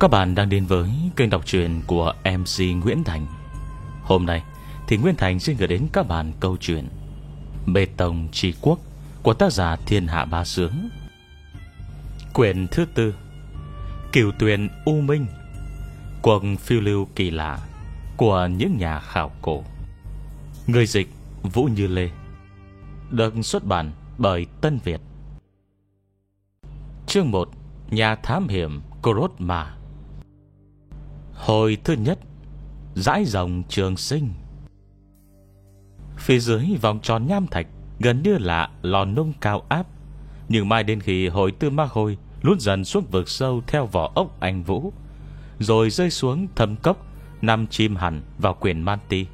Các bạn đang đến với kênh đọc truyện của MC Nguyễn Thành. Hôm nay thì Nguyễn Thành xin gửi đến các bạn câu chuyện Bê Tông Tri Quốc của tác giả Thiên Hạ Ba Sướng. Quyển thứ tư, Kiều Tuyền U Minh Cuộc phiêu lưu kỳ lạ Của những nhà khảo cổ. Người dịch Vũ Như Lê, Được xuất bản bởi Tân Việt. Chương 1 Nhà thám hiểm Korot Ma Hồi thứ nhất, Dãi rồng trường sinh. Phía dưới vòng tròn nham thạch Gần như là lò nung cao áp, Nhưng mai đến khi hồi tư ma khôi Lút dần xuống vực sâu Theo vỏ ốc anh Vũ, Rồi rơi xuống thâm cốc, Nằm chim hẳn vào quyền Manti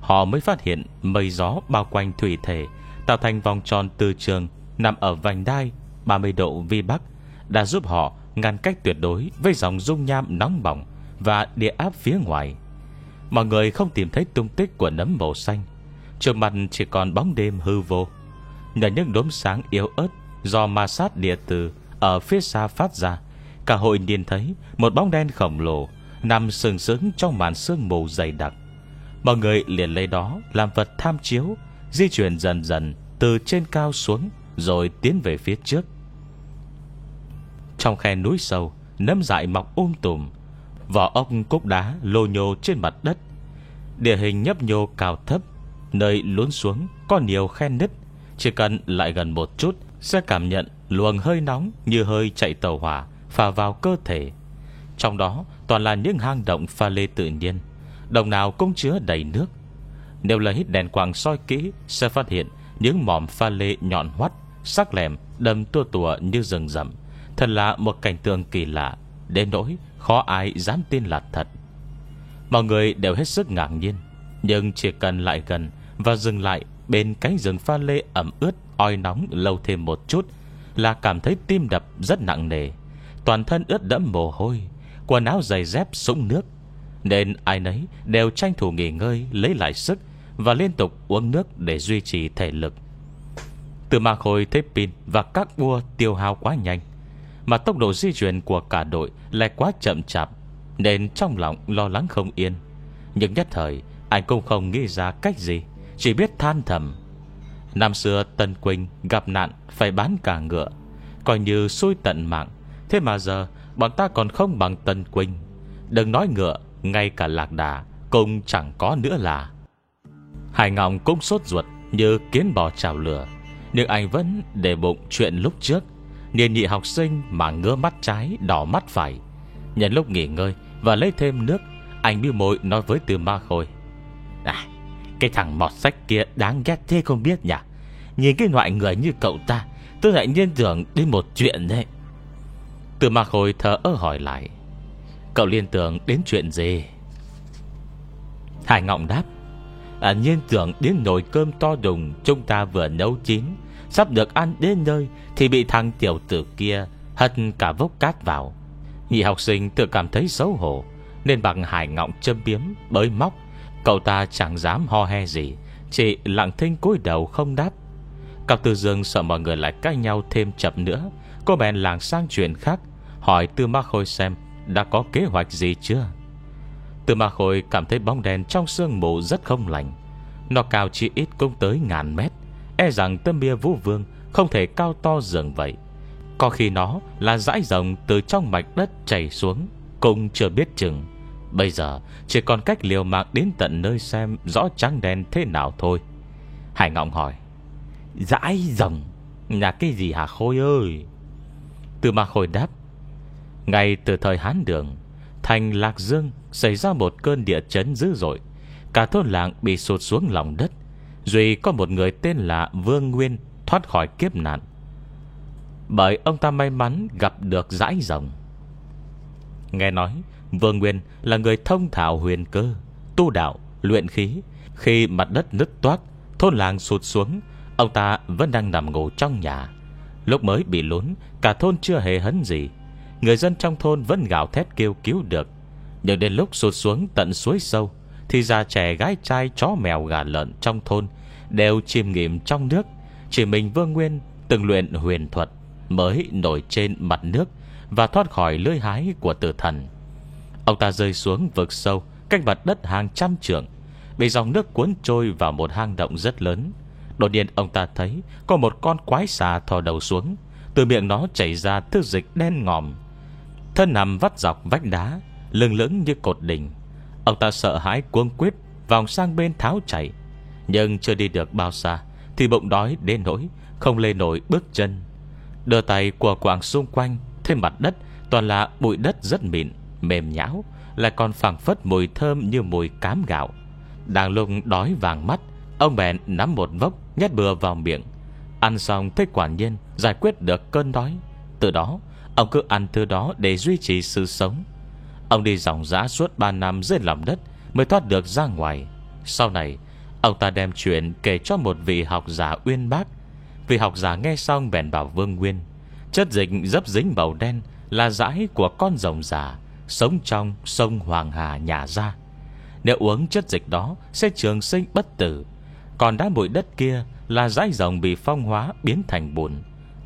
Họ mới phát hiện mây gió bao quanh thủy thể, Tạo thành vòng tròn từ trường Nằm ở vành đai 30 độ vi bắc, Đã giúp họ ngăn cách tuyệt đối Với dòng dung nham nóng bỏng. Và địa áp phía ngoài. Mọi người không tìm thấy tung tích của nấm màu xanh, Trước mặt chỉ còn bóng đêm hư vô. Nhờ những đốm sáng yếu ớt Do ma sát địa từ Ở phía xa phát ra. Cả hội nhìn thấy một bóng đen khổng lồ Nằm sừng sững trong màn sương mù dày đặc. Mọi người liền lấy đó Làm vật tham chiếu, Di chuyển dần dần từ trên cao xuống Rồi tiến về phía trước. Trong khe núi sâu, Nấm dại mọc um tùm. Vỏ ốc cúc đá lô nhô trên mặt đất. Địa hình nhấp nhô cao thấp, Nơi lún xuống có nhiều khe nứt. Chỉ cần lại gần một chút, Sẽ cảm nhận luồng hơi nóng Như hơi chạy tàu hỏa Phà vào cơ thể. Trong đó, toàn là những hang động pha lê tự nhiên, Đồng nào cũng chứa đầy nước. Nếu lấy đèn quang soi kỹ, Sẽ phát hiện những mỏm pha lê nhọn hoắt, Sắc lẻm đâm tua tùa như rừng rậm. Thật là một cảnh tượng kỳ lạ, Đến nỗi khó ai dám tin là thật. Mọi người đều hết sức ngạc nhiên, Nhưng chỉ cần lại gần Và dừng lại bên cánh rừng pha lê ẩm ướt, Oi nóng lâu thêm một chút Là cảm thấy tim đập rất nặng nề, Toàn thân ướt đẫm mồ hôi, Quần áo giày dép sũng nước. Nên ai nấy đều tranh thủ nghỉ ngơi, Lấy lại sức Và liên tục uống nước để duy trì thể lực. Từ mạc hồi thấy pin Và các bua tiêu hao quá nhanh mà tốc độ di chuyển của cả đội Lại quá chậm chạp, Nên trong lòng lo lắng không yên. Nhưng nhất thời, Anh cũng không nghĩ ra cách gì, Chỉ biết than thầm. Năm xưa Tân Quỳnh gặp nạn Phải bán cả ngựa, Coi như xui tận mạng. Thế mà giờ, bọn ta còn không bằng Tân Quỳnh. Đừng nói ngựa, Ngay cả lạc đà Cũng chẳng có nữa là. Hải Ngọng cũng sốt ruột Như kiến bò chảo lửa, Nhưng anh vẫn để bụng chuyện lúc trước. Niên nhị học sinh mà ngứa mắt trái Đỏ mắt phải. Nhân lúc nghỉ ngơi và lấy thêm nước Anh biêu môi nói với từ ma khôi À Cái thằng mọt sách kia đáng ghét thế không biết nhỉ? Nhìn cái loại người như cậu ta Tôi lại nhân tưởng đến một chuyện đấy. Từ ma khôi thở ơ hỏi lại Cậu liên tưởng đến chuyện gì? Hải Ngọng đáp à, Nhiên tưởng đến nồi cơm to đùng Chúng ta vừa nấu chín. Sắp được ăn đến nơi Thì bị thằng tiểu tử kia Hất cả vốc cát vào. Nhị học sinh tự cảm thấy xấu hổ, Nên bằng hải ngọng châm biếm, Bới móc, Cậu ta chẳng dám ho he gì, Chỉ lặng thinh cúi đầu không đáp. Cặp Tư Dương sợ mọi người lại cãi nhau thêm chậm nữa, Cô bèn làng sang chuyện khác, Hỏi Tư Ma Khôi xem Đã có kế hoạch gì chưa. Tư Ma Khôi cảm thấy bóng đèn trong sương mù rất không lành, Nó cao chỉ ít cũng tới ngàn mét E rằng tâm bia vũ vương Không thể cao to dường vậy. Có khi nó là dãi rồng Từ trong mạch đất chảy xuống, Cũng chưa biết chừng. Bây giờ, chỉ còn cách liều mạng đến tận nơi xem Rõ trắng đen thế nào thôi. Hải Ngọng hỏi, Dãi rồng? Là cái gì hả Khôi ơi? Từ mà Khôi đáp, Ngay từ thời Hán Đường, Thành Lạc Dương xảy ra một cơn địa chấn dữ dội. Cả thôn làng bị sụt xuống lòng đất Duy có một người tên là Vương Nguyên Thoát khỏi kiếp nạn. Bởi ông ta may mắn gặp được dãi rồng. Nghe nói Vương Nguyên là người thông thạo huyền cơ Tu đạo, luyện khí. Khi mặt đất nứt toát Thôn làng sụt xuống Ông ta vẫn đang nằm ngủ trong nhà. Lúc mới bị lún Cả thôn chưa hề hấn gì. Người dân trong thôn vẫn gào thét kêu cứu được. Nhưng đến lúc sụt xuống tận suối sâu thì già trẻ gái trai, chó mèo, gà lợn trong thôn Đều chìm nghiệm trong nước. Chỉ mình Vương Nguyên từng luyện huyền thuật Mới nổi trên mặt nước Và thoát khỏi lưới hái của tử thần. Ông ta rơi xuống vực sâu, Cách mặt đất hàng trăm trượng, Bị dòng nước cuốn trôi vào một hang động rất lớn. Đột nhiên ông ta thấy Có một con quái xà thò đầu xuống, Từ miệng nó chảy ra thứ dịch đen ngòm. Thân nằm vắt dọc vách đá, Lưng lững như cột đỉnh Ông ta sợ hãi cuống quyết Vòng sang bên tháo chạy. Nhưng chưa đi được bao xa, Thì bụng đói đến nỗi Không lên nổi bước chân. Đưa tay của quảng xung quanh, Thêm mặt đất, toàn là bụi đất rất mịn, Mềm nhão, Lại còn phảng phất mùi thơm như mùi cám gạo. Đang lúc đói vàng mắt, Ông bèn nắm một vốc Nhét bừa vào miệng. Ăn xong, thấy quả nhiên giải quyết được cơn đói. Từ đó, Ông cứ ăn thứ đó để duy trì sự sống. Ông đi dòng dã suốt 3 năm dưới lòng đất Mới thoát được ra ngoài. Sau này, Ông ta đem chuyện kể cho một vị học giả uyên bác. Vị học giả nghe xong bèn bảo Vương Nguyên, Chất dịch dấp dính màu đen Là dãi của con rồng già, Sống trong sông Hoàng Hà nhà ra. Nếu uống chất dịch đó Sẽ trường sinh bất tử. Còn đá bụi đất kia Là dãi rồng bị phong hóa biến thành bùn.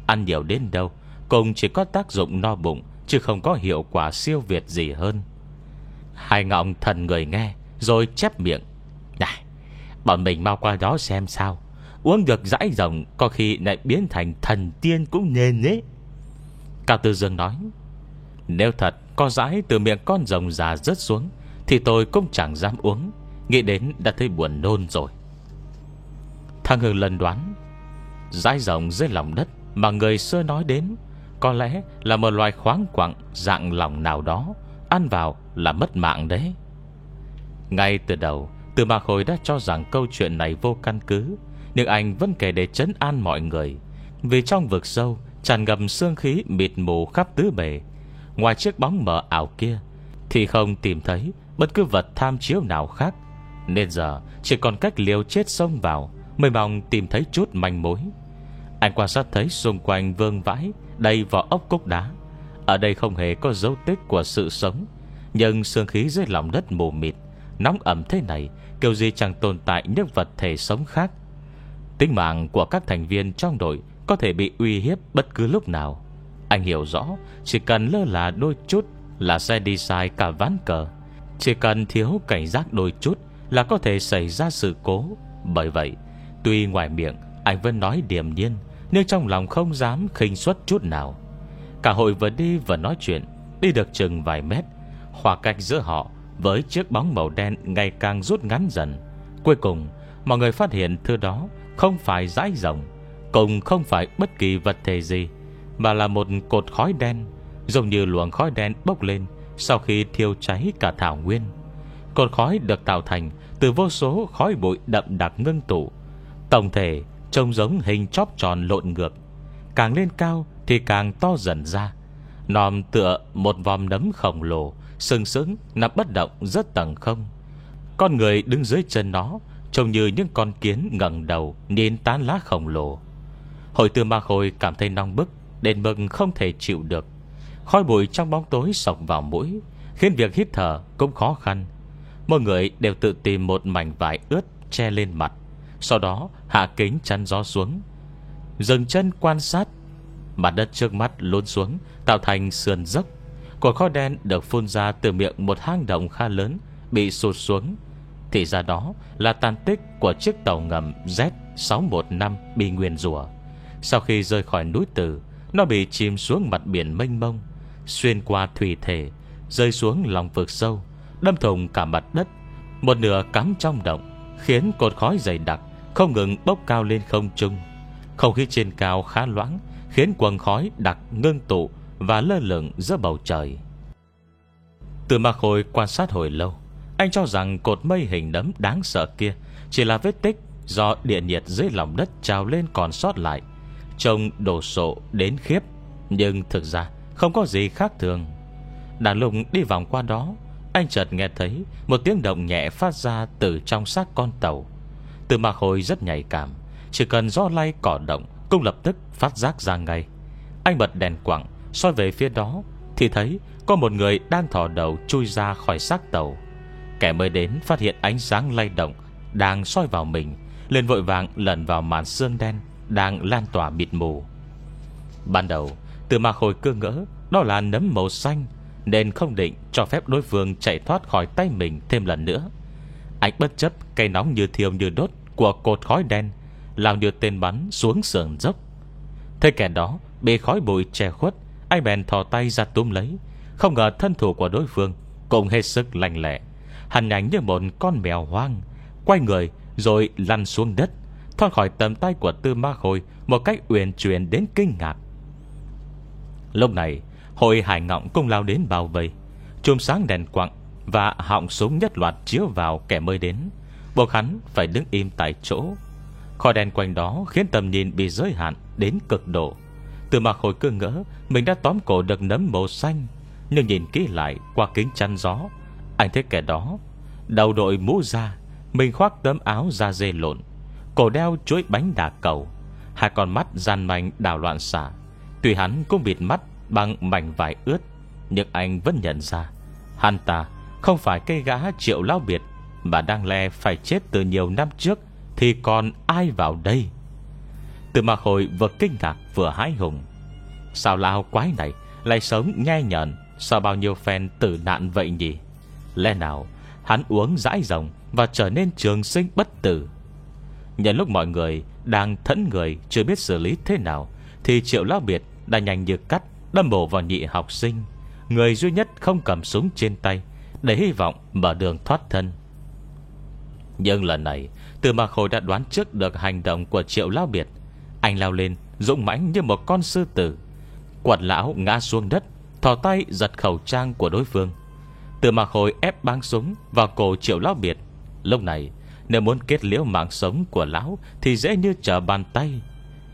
Ăn nhiều đến đâu Cùng chỉ có tác dụng no bụng. Chứ không có hiệu quả siêu việt gì hơn. Hai ngọng thần người nghe, Rồi chép miệng. Này, Bọn mình mau qua đó xem sao. Uống được dãi rồng, Có khi lại biến thành thần tiên cũng nên ấy. Cao Tư Dương nói, Nếu thật có dãi từ miệng con rồng già rớt xuống, Thì tôi cũng chẳng dám uống. Nghĩ đến đã thấy buồn nôn rồi. Thằng Hưng lần đoán, Dãi rồng dưới lòng đất Mà người xưa nói đến có lẽ là một loài khoáng quặng Dạng lòng nào đó, Ăn vào là mất mạng đấy. Ngay từ đầu Từ Mạc Hồi đã cho rằng câu chuyện này vô căn cứ, Nhưng anh vẫn kể để chấn an mọi người. Vì trong vực sâu, Tràn ngầm xương khí mịt mù khắp tứ bề. Ngoài chiếc bóng mờ ảo kia, Thì không tìm thấy Bất cứ vật tham chiếu nào khác. Nên giờ, chỉ còn cách liều chết xông vào, Mới mong tìm thấy chút manh mối. Anh quan sát thấy xung quanh vương vãi Đầy vỏ ốc cốc đá. Ở đây không hề có dấu tích của sự sống, Nhưng xương khí dưới lòng đất mù mịt, Nóng ẩm thế này, Kiểu gì chẳng tồn tại những vật thể sống khác. Tính mạng của các thành viên trong đội Có thể bị uy hiếp bất cứ lúc nào. Anh hiểu rõ, Chỉ cần lơ là đôi chút Là sẽ đi sai cả ván cờ. Chỉ cần thiếu cảnh giác đôi chút Là có thể xảy ra sự cố. Bởi vậy, Tuy ngoài miệng, anh vẫn nói điềm nhiên nhưng trong lòng không dám khinh suất chút nào, Cả hội vừa đi vừa nói chuyện, Đi được chừng vài mét, khoảng cách giữa họ Với chiếc bóng màu đen ngày càng rút ngắn dần. Cuối cùng, Mọi người phát hiện thứ đó Không phải rãi rồng Cùng không phải bất kỳ vật thể gì, Mà là một cột khói đen, Giống như luồng khói đen bốc lên Sau khi thiêu cháy cả thảo nguyên. Cột khói được tạo thành Từ vô số khói bụi đậm đặc ngưng tụ, Tổng thể trông giống hình chóp tròn lộn ngược. Càng lên cao thì càng to dần ra. Nòm tựa một vòm nấm khổng lồ, Sừng sững nằm bất động, rất tầng không. Con người đứng dưới chân nó, Trông như những con kiến ngẩng đầu Nên tán lá khổng lồ. Hội tư ma khôi cảm thấy nong bức Đến mừng không thể chịu được. Khói bụi trong bóng tối sọc vào mũi, Khiến việc hít thở cũng khó khăn. Mọi người đều tự tìm một mảnh vải ướt Che lên mặt. Sau đó hạ kính chắn gió xuống. Dừng chân quan sát, Mặt đất trước mắt lún xuống, Tạo thành sườn dốc. Cột khói đen được phun ra từ miệng một hang động khá lớn, Bị sụt xuống. Thì ra đó là tàn tích của chiếc tàu ngầm Z615 bị nguyền rủa. Sau khi rơi khỏi núi tử, Nó bị chìm xuống mặt biển mênh mông, Xuyên qua thủy thể, Rơi xuống lòng vực sâu, Đâm thùng cả mặt đất. Một nửa cắm trong động, Khiến cột khói dày đặc không ngừng bốc cao lên không trung. Không khí trên cao khá loãng, Khiến quần khói đặc ngưng tụ Và lơ lửng giữa bầu trời. Từ mà khôi quan sát hồi lâu, Anh cho rằng cột mây hình nấm đáng sợ kia Chỉ là vết tích Do địa nhiệt dưới lòng đất trào lên còn sót lại, Trông đổ sộ đến khiếp, Nhưng thực ra Không có gì khác thường. Đàn lùng đi vòng qua đó, Anh chợt nghe thấy Một tiếng động nhẹ phát ra từ trong xác con tàu. Từ mạc hồi rất nhạy cảm, Chỉ cần gió lay cỏ động, Cũng lập tức phát giác ra ngay. Anh bật đèn quặng, soi về phía đó, Thì thấy có một người đang thò đầu Chui ra khỏi xác tàu. Kẻ mới đến phát hiện ánh sáng lay động, Đang soi vào mình, liền vội vàng lần vào màn sương đen Đang lan tỏa mịt mù. Ban đầu, Từ mạc khôi cơ ngỡ Đó là nấm màu xanh, Nên không định cho phép đối phương chạy thoát khỏi tay mình thêm lần nữa. Anh bất chấp, cây nóng như thiêu như đốt Của cột khói đen Làm như tên bắn xuống sườn dốc. Thế kẻ đó, bị khói bụi che khuất, Anh bèn thò tay ra túm lấy. Không ngờ thân thủ của đối phương Cũng hết sức lành lẹ Hành ảnh như một con mèo hoang, Quay người rồi lăn xuống đất, Thoát khỏi tầm tay của tư ma khôi Một cách uyển chuyển đến kinh ngạc. Lúc này, Hội hải ngọng cũng lao đến bao vây, Chùm sáng đèn quặng và họng súng nhất loạt chiếu vào kẻ mới đến. Buộc hắn phải đứng im tại chỗ. Khói đen quanh đó khiến tầm nhìn bị giới hạn Đến cực độ. Từ mà hồi cơ ngỡ, Mình đã tóm cổ được nấm màu xanh. Nhưng nhìn kỹ lại qua kính chăn gió, Anh thấy kẻ đó, Đầu đội mũ da, Mình khoác tấm áo da dê lộn, Cổ đeo chuỗi bánh đà cầu, Hai con mắt gian manh đảo loạn xả Tuy hắn cũng bịt mắt bằng mảnh vải ướt, Nhưng anh vẫn nhận ra, Hắn ta không phải cây gã triệu lao biệt Mà đang lè phải chết từ nhiều năm trước Thì còn ai vào đây? Từ mà hồi vừa kinh ngạc vừa hái hùng, Sao lao quái này Lại sống nghe nhận Sau bao nhiêu phen tử nạn vậy nhỉ? Lẽ nào hắn uống dãi rồng Và trở nên trường sinh bất tử? Nhân lúc mọi người Đang thẫn người chưa biết xử lý thế nào, Thì triệu lao biệt đã nhanh như cắt, Đâm bổ vào nhị học sinh. Người duy nhất không cầm súng trên tay để hy vọng mở đường thoát thân. Nhưng lần này Từ mà khôi đã đoán trước được hành động Của triệu lao biệt. Anh lao lên, dũng mãnh như một con sư tử. Quật lão ngã xuống đất, Thò tay giật khẩu trang của đối phương. Từ mà khôi ép băng súng Vào cổ triệu lao biệt. Lúc này, nếu muốn kết liễu mạng sống của lão Thì dễ như trở bàn tay.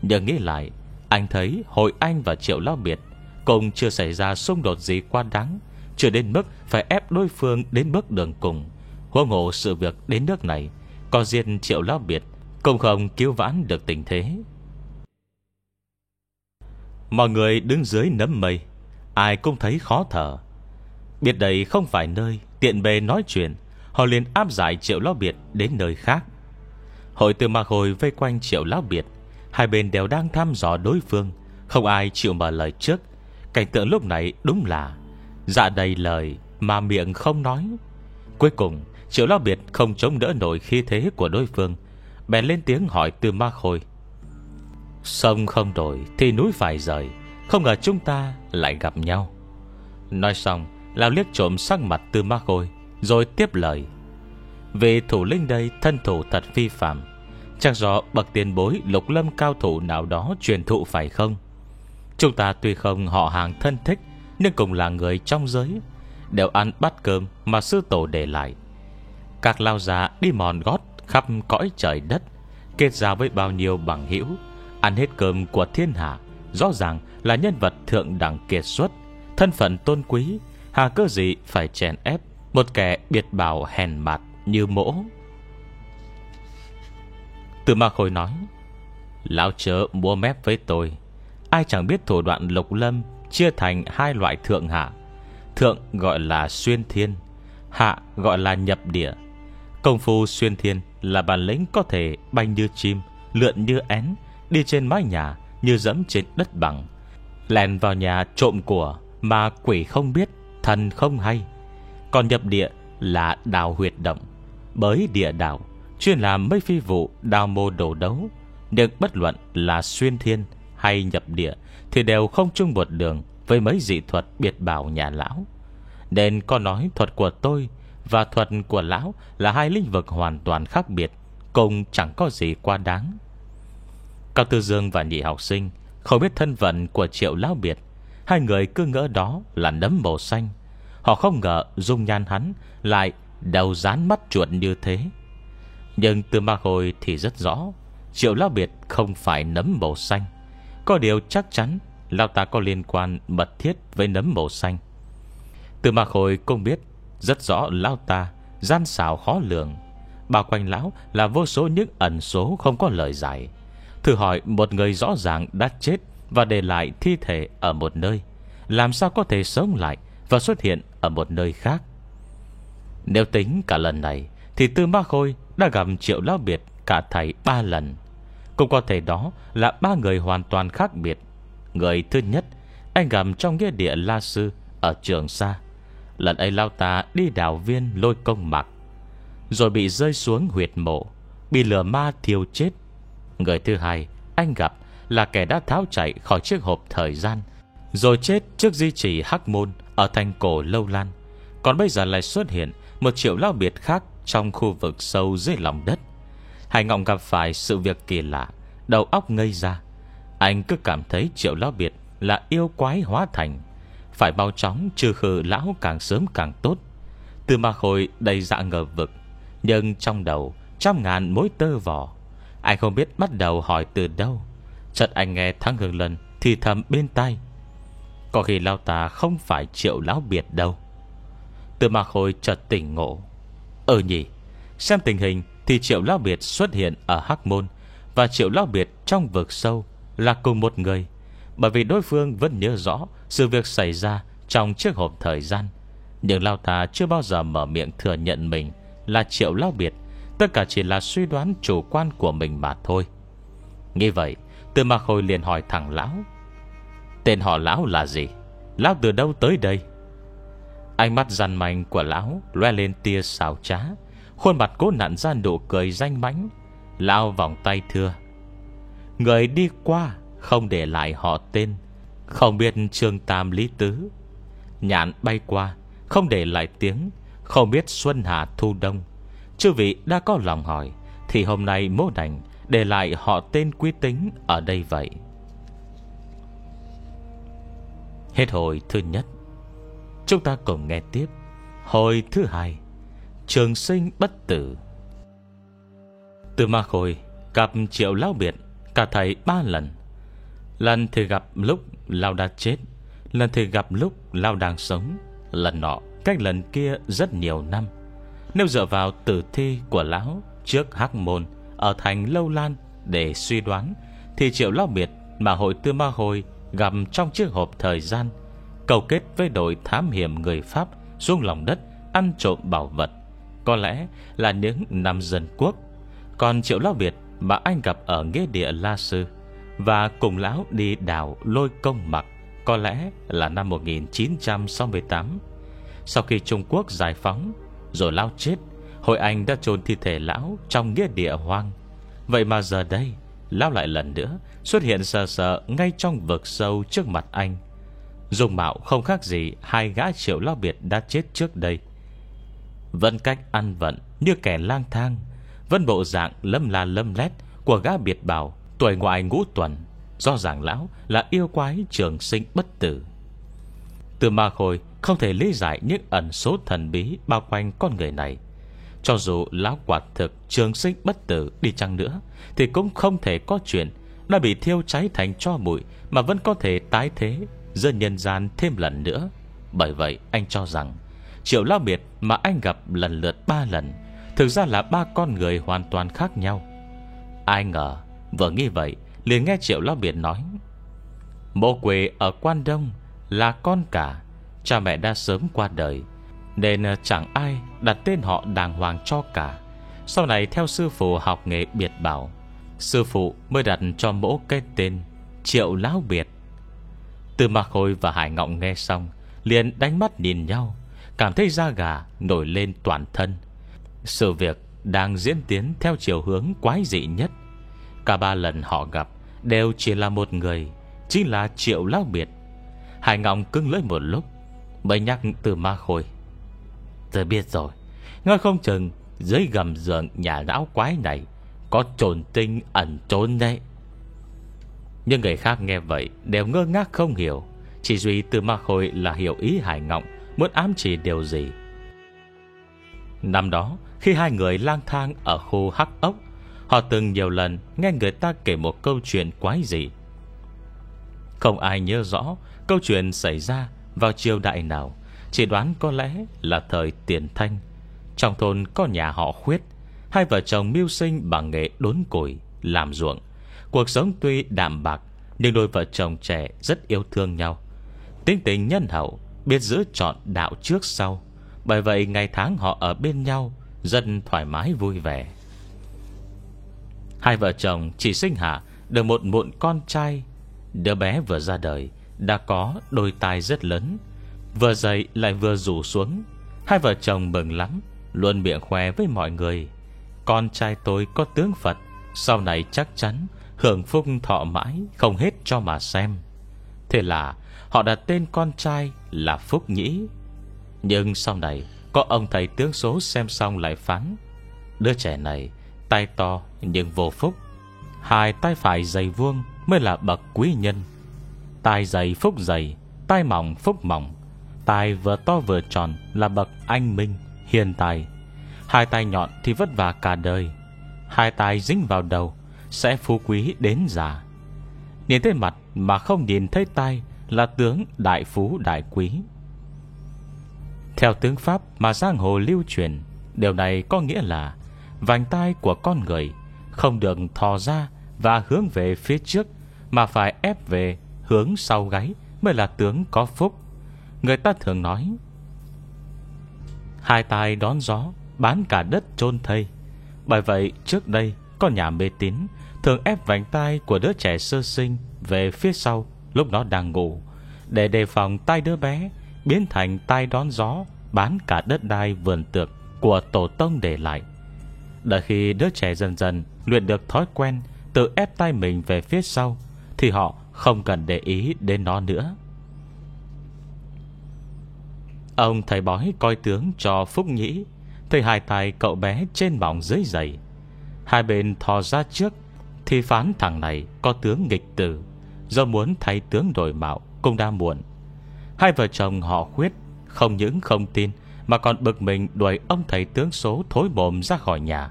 Nhưng nghĩ lại, Anh thấy hội anh và triệu lao biệt Cùng chưa xảy ra xung đột gì quá đáng. Chưa đến mức phải ép đối phương Đến bước đường cùng. Huống hộ sự việc đến nước này, Có riêng triệu lao biệt Cũng không cứu vãn được tình thế. Mọi người đứng dưới nấm mây, Ai cũng thấy khó thở. Biết đây không phải nơi Tiện bề nói chuyện, Họ liền áp giải triệu lao biệt đến nơi khác. Hội từ mạc hồi vây quanh triệu lao biệt, Hai bên đều đang thăm dò đối phương, Không ai chịu mở lời trước. Cảnh tượng lúc này đúng là Dạ đầy lời, mà miệng không nói. Cuối cùng, Triệu lao biệt không chống đỡ nổi khi thế của đối phương, Bèn lên tiếng hỏi từ ma khôi. Sông không đổi Thì núi phải rời, Không ngờ chúng ta lại gặp nhau. Nói xong Lao liếc trộm sang mặt từ ma khôi, Rồi tiếp lời. Vì thủ linh đây thân thủ thật phi phạm Chắc rõ bậc tiền bối lục lâm cao thủ nào đó truyền thụ phải không? Chúng ta tuy không họ hàng thân thích nhưng cùng là người trong giới, Đều ăn bát cơm mà sư tổ để lại. Các lao già đi mòn gót khắp cõi trời đất, Kết giao với bao nhiêu bằng hữu, Ăn hết cơm của thiên hạ, Rõ ràng là nhân vật thượng đẳng kiệt xuất, Thân phận tôn quý, Hà cơ gì phải chèn ép Một kẻ biệt bảo hèn mặt như mỗ. Từ ma khôi nói, Lão chớ mua mép với tôi, Ai chẳng biết thủ đoạn lục lâm Chia thành hai loại thượng hạ. Thượng gọi là xuyên thiên, Hạ gọi là nhập địa. Công phu xuyên thiên Là bản lĩnh có thể bay như chim, Lượn như én, Đi trên mái nhà như dẫm trên đất bằng. Lèn vào nhà trộm của Mà quỷ không biết, Thần không hay. Còn nhập địa là đào huyệt động, Bới địa đào, Chuyên làm mấy phi vụ đào mô đổ đấu. Được bất luận là xuyên thiên hay nhập địa thì đều không chung một đường Với mấy dị thuật biệt bảo nhà lão. Nên có nói thuật của tôi Và thuật của lão Là hai lĩnh vực hoàn toàn khác biệt Cùng chẳng có gì quá đáng. Cao Tư Dương và nhị học sinh Không biết thân phận của triệu lão biệt. Hai người cứ ngỡ đó là nấm màu xanh. Họ không ngờ dung nhan hắn Lại đầu dán mắt chuột như thế. Nhưng từ ma hồi thì rất rõ, Triệu lão biệt không phải nấm màu xanh có điều chắc chắn Lão ta có liên quan mật thiết với nấm màu xanh. Từ mà khôi cũng biết Rất rõ Lão ta Gian xảo khó lường. Bao quanh lão là vô số những ẩn số Không có lời giải. Thử hỏi một người rõ ràng đã chết Và để lại thi thể ở một nơi, Làm sao có thể sống lại Và xuất hiện ở một nơi khác? Nếu tính cả lần này, Thì Tư Ma Khôi đã gặp Triệu Lão Biệt Cả thầy ba lần cũng có thể đó là ba người hoàn toàn khác biệt. Người thứ nhất, Anh gặp trong nghĩa địa La Sư Ở Trường Sa. Lần ấy lao ta đi đào viên lôi công mặc Rồi bị rơi xuống huyệt mộ, Bị lửa ma thiêu chết. Người thứ hai, Anh gặp là kẻ đã tháo chạy khỏi chiếc hộp thời gian, Rồi chết trước di chỉ Hắc Môn Ở thành cổ Lâu Lan. Còn bây giờ lại xuất hiện Một triệu lao biệt khác Trong khu vực sâu dưới lòng đất. Hải Ngọng gặp phải sự việc kỳ lạ. Đầu óc ngây ra. Anh cứ cảm thấy triệu lão biệt Là yêu quái hóa thành. Phải mau chóng trừ khử lão càng sớm càng tốt. Từ ma khôi đầy dạ ngờ vực. Nhưng trong đầu, Trăm ngàn mối tơ vỏ Anh không biết bắt đầu hỏi từ đâu. Chợt anh nghe Thắng Hương lần Thì thầm bên tai. Có khi lao ta không phải triệu lão biệt đâu. Từ ma khôi chợt tỉnh ngộ. Ờ nhỉ, Xem tình hình thì triệu lao biệt xuất hiện ở Hắc Môn, Và triệu lao biệt trong vực sâu Là cùng một người, Bởi vì đối phương vẫn nhớ rõ Sự việc xảy ra trong chiếc hộp thời gian. Nhưng Lao ta chưa bao giờ mở miệng thừa nhận mình Là triệu lao biệt, Tất cả chỉ là suy đoán chủ quan của mình mà thôi. Nghĩ vậy, Tư Ma Khôi liền hỏi thằng lão, Tên họ lão là gì? Lão từ đâu tới đây? Ánh mắt rằn manh của lão Loe lên tia xào trá. Khuôn mặt cố nặn ra nụ cười danh mãnh, lao vòng tay thưa. Người đi qua Không để lại họ tên, Không biết trương tam lý tứ. Nhạn bay qua, Không để lại tiếng, Không biết xuân hạ thu đông. Chư vị đã có lòng hỏi, Thì hôm nay mô đành Để lại họ tên quý tính ở đây vậy. Hết hồi thứ nhất. Chúng ta cùng nghe tiếp. Hồi thứ hai. Trường sinh bất tử. Từ ma khôi, Gặp triệu lão biệt, Cả thầy ba lần. Lần thì gặp lúc Lao đã chết, Lần thì gặp lúc Lao đang sống, Lần nọ cách lần kia rất nhiều năm. Nếu dựa vào tử thi của lão Trước hắc môn Ở thành Lâu Lan Để suy đoán, Thì triệu lao biệt mà hội tư ma hồi Gặp trong chiếc hộp thời gian, Cầu kết với đội thám hiểm người Pháp Xuống lòng đất Ăn trộm bảo vật có lẽ là những năm dân quốc. Còn triệu lão Việt Mà anh gặp ở nghĩa địa La Sư Và cùng lão đi đảo lôi công mặc, Có lẽ là năm 1968 Sau khi Trung Quốc giải phóng Rồi lão chết, Hội Anh đã chôn thi thể lão Trong nghĩa địa hoang. Vậy mà giờ đây, Lão lại lần nữa xuất hiện sờ sờ Ngay trong vực sâu trước mặt anh. Dùng mạo không khác gì Hai gã triệu lao biệt đã chết trước đây vẫn cách ăn vận như kẻ lang thang. Vân bộ dạng lâm la lâm lét Của gã biệt bào, Tuổi ngoại ngũ tuần. Do giảng lão là yêu quái trường sinh bất tử. Từ ma khôi Không thể lý giải những ẩn số thần bí Bao quanh con người này. Cho dù lão quả thực trường sinh bất tử Đi chăng nữa, Thì cũng không thể có chuyện Đã bị thiêu cháy thành cho bụi Mà vẫn có thể tái thế Dân nhân gian thêm lần nữa. Bởi vậy anh cho rằng Triệu Lao Biệt mà anh gặp lần lượt ba lần, Thực ra là ba con người hoàn toàn khác nhau. Ai ngờ, Vừa nghĩ vậy, liền nghe Triệu Lao Biệt nói, Mộ quê ở Quan Đông Là con cả, Cha mẹ đã sớm qua đời, Nên chẳng ai đặt tên họ đàng hoàng cho cả. Sau này theo sư phụ học nghề biệt bảo, Sư phụ mới đặt cho mỗ cái tên Triệu Lão Biệt Từ Mạc Hồi và Hải Ngọng nghe xong, Liền đánh mắt nhìn nhau. Cảm thấy da gà nổi lên toàn thân. Sự việc đang diễn tiến Theo chiều hướng quái dị nhất. Cả ba lần họ gặp Đều chỉ là một người Chính là Triệu Lão Biệt. Hải Ngọng cưng lưỡi một lúc Mới nhắc từ ma khôi. Tôi biết rồi Ngươi không chừng dưới gầm giường nhà lão quái này Có trồn tinh ẩn trốn đấy. Nhưng người khác nghe vậy Đều ngơ ngác không hiểu, Chỉ duy từ ma khôi là hiểu ý Hải Ngọng. Muốn ám chỉ điều gì. Năm đó, Khi hai người lang thang ở khu Hắc Ốc, Họ từng nhiều lần Nghe người ta kể một câu chuyện quái gì Không ai nhớ rõ Câu chuyện xảy ra vào triều đại nào, Chỉ đoán có lẽ là thời tiền thanh. Trong thôn có nhà họ khuyết, Hai vợ chồng mưu sinh bằng nghề đốn củi, Làm ruộng. Cuộc sống tuy đạm bạc, Nhưng đôi vợ chồng trẻ rất yêu thương nhau. Tính tình nhân hậu Biết giữ chọn đạo trước sau. Bởi vậy ngày tháng họ ở bên nhau, dân thoải mái vui vẻ. Hai vợ chồng chỉ sinh hạ Được một muộn con trai. Đứa bé vừa ra đời, Đã có đôi tai rất lớn. Vừa dậy lại vừa rủ xuống. Hai vợ chồng mừng lắm, Luôn miệng khoe với mọi người. Con trai tôi có tướng Phật, Sau này chắc chắn Hưởng phúc thọ mãi Không hết cho mà xem. Thế là họ đặt tên con trai là Phúc Nhĩ. Nhưng sau này, Có ông thầy tướng số xem xong lại phán, Đứa trẻ này, Tay to nhưng vô phúc. Hai tay phải dày vuông Mới là bậc quý nhân. Tai dày phúc dày Tai mỏng phúc mỏng. Tai vừa to vừa tròn là bậc anh minh, Hiền tài. Hai tay nhọn thì vất vả cả đời. Hai tay dính vào đầu Sẽ phú quý đến già. Nhìn thấy mặt mà không nhìn thấy tay là tướng đại phú đại quý. Theo tướng Pháp mà giang hồ lưu truyền, Điều này có nghĩa là Vành tay của con người Không được thò ra Và hướng về phía trước, Mà phải ép về hướng sau gáy Mới là tướng có phúc. Người ta thường nói, Hai tay đón gió, Bán cả đất chôn thây. Bởi vậy, trước đây Con nhà mê tín Thường ép vành tay của đứa trẻ sơ sinh Về phía sau lúc nó đang ngủ, Để đề phòng tay đứa bé Biến thành tay đón gió, Bán cả đất đai vườn tược Của tổ tông để lại. Đợi khi đứa trẻ dần dần Luyện được thói quen Tự ép tay mình về phía sau, Thì họ không cần để ý đến nó nữa. Ông thầy bói coi tướng cho Phúc Nhĩ, Thấy hai tay cậu bé trên bỏng dưới giày. Hai bên thò ra trước, Thì phán thằng này có tướng nghịch tử. Do muốn thay tướng đổi mạo Cũng đã muộn. Hai vợ chồng họ khuyết Không những không tin Mà còn bực mình đuổi ông thầy tướng số thối mồm ra khỏi nhà.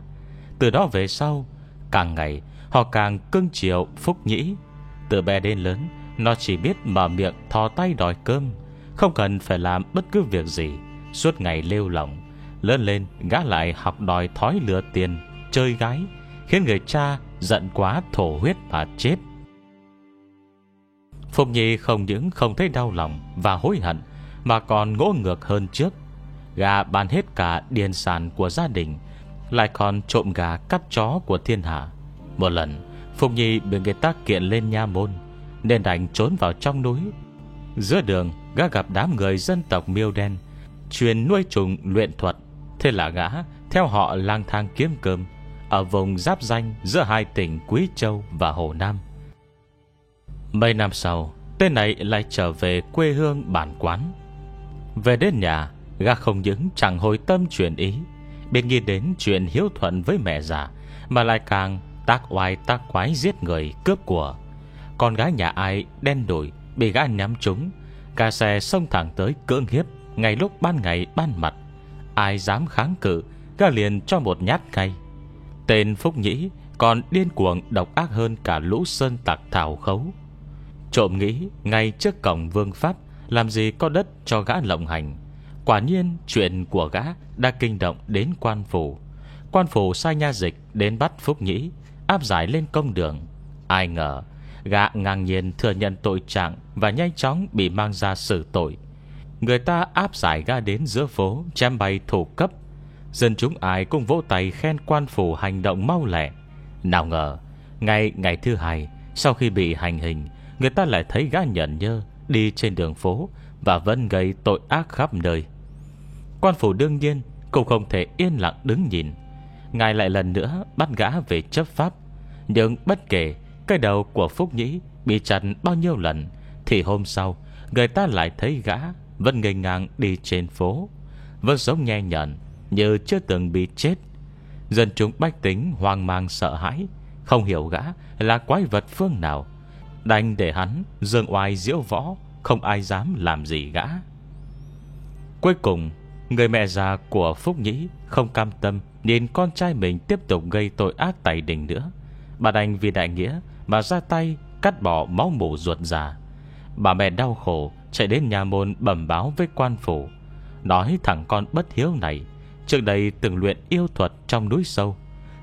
Từ đó về sau, Càng ngày họ càng cưng chiều, Phúc Nhĩ. Từ bé đến lớn, Nó chỉ biết mở miệng thò tay đòi cơm, Không cần phải làm bất cứ việc gì. Suốt ngày lêu lỏng, Lớn lên gã lại học đòi thói lừa tiền, Chơi gái, Khiến người cha giận quá thổ huyết mà chết. Phùng Nhi không những không thấy đau lòng Và hối hận, Mà còn ngỗ ngược hơn trước. Gà bán hết cả điền sản của gia đình, Lại còn trộm gà cắp chó của thiên hạ. Một lần, Phùng Nhi bị người ta kiện lên nha môn, Nên đành trốn vào trong núi. Giữa đường, Gã gặp đám người dân tộc miêu đen Truyền nuôi trùng luyện thuật. Thế là gã theo họ lang thang kiếm cơm, Ở vùng giáp danh giữa hai tỉnh Quý Châu và Hồ Nam. Mấy năm sau, Tên này lại trở về quê hương bản quán. Về đến nhà, Gã không những chẳng hồi tâm chuyển ý Biết nghĩ đến chuyện hiếu thuận với mẹ già, Mà lại càng tác oai tác quái giết người cướp của. Con gái nhà ai đen đổi Bị gã nhắm trúng, Cả xe xông thẳng tới cưỡng hiếp Ngày lúc ban ngày ban mặt. Ai dám kháng cự, Gã liền cho một nhát ngay. Tên Phúc Nhĩ còn điên cuồng độc ác hơn cả lũ sơn tặc thảo khấu. Trộm nghĩ ngay trước cổng vương pháp, Làm gì có đất cho gã lộng hành. Quả nhiên, chuyện của gã Đã kinh động đến quan phủ. Quan phủ sai nha dịch đến bắt Phúc Nhĩ, Áp giải lên công đường. Ai ngờ, Gã ngang nhiên thừa nhận tội trạng Và nhanh chóng bị mang ra xử tội. Người ta áp giải gã đến giữa phố, Chém bay thủ cấp. Dân chúng ai cũng vỗ tay khen quan phủ hành động mau lẹ. Nào ngờ Ngày ngày thứ hai, Sau khi bị hành hình Người ta lại thấy gã nhận nhơ Đi trên đường phố Và vẫn gây tội ác khắp nơi. Quan phủ đương nhiên Cũng không thể yên lặng đứng nhìn. Ngài lại lần nữa bắt gã về chấp pháp. Nhưng bất kể Cái đầu của Phúc Nhĩ Bị chặt bao nhiêu lần, Thì hôm sau, Người ta lại thấy gã Vẫn ngây ngang đi trên phố, Vẫn sống nhẹ nhận Như chưa từng bị chết. Dân chúng bách tính hoang mang sợ hãi, Không hiểu gã là quái vật phương nào. Đành để hắn dương oai diễu võ, Không ai dám làm gì gã. Cuối cùng, Người mẹ già của Phúc Nhĩ Không cam tâm Nhìn con trai mình tiếp tục gây tội ác tài đình nữa. Bà đành vì đại nghĩa Mà ra tay cắt bỏ máu mủ ruột già. Bà mẹ đau khổ Chạy đến nhà môn bẩm báo với quan phủ, Nói thằng con bất hiếu này Trước đây từng luyện yêu thuật trong núi sâu,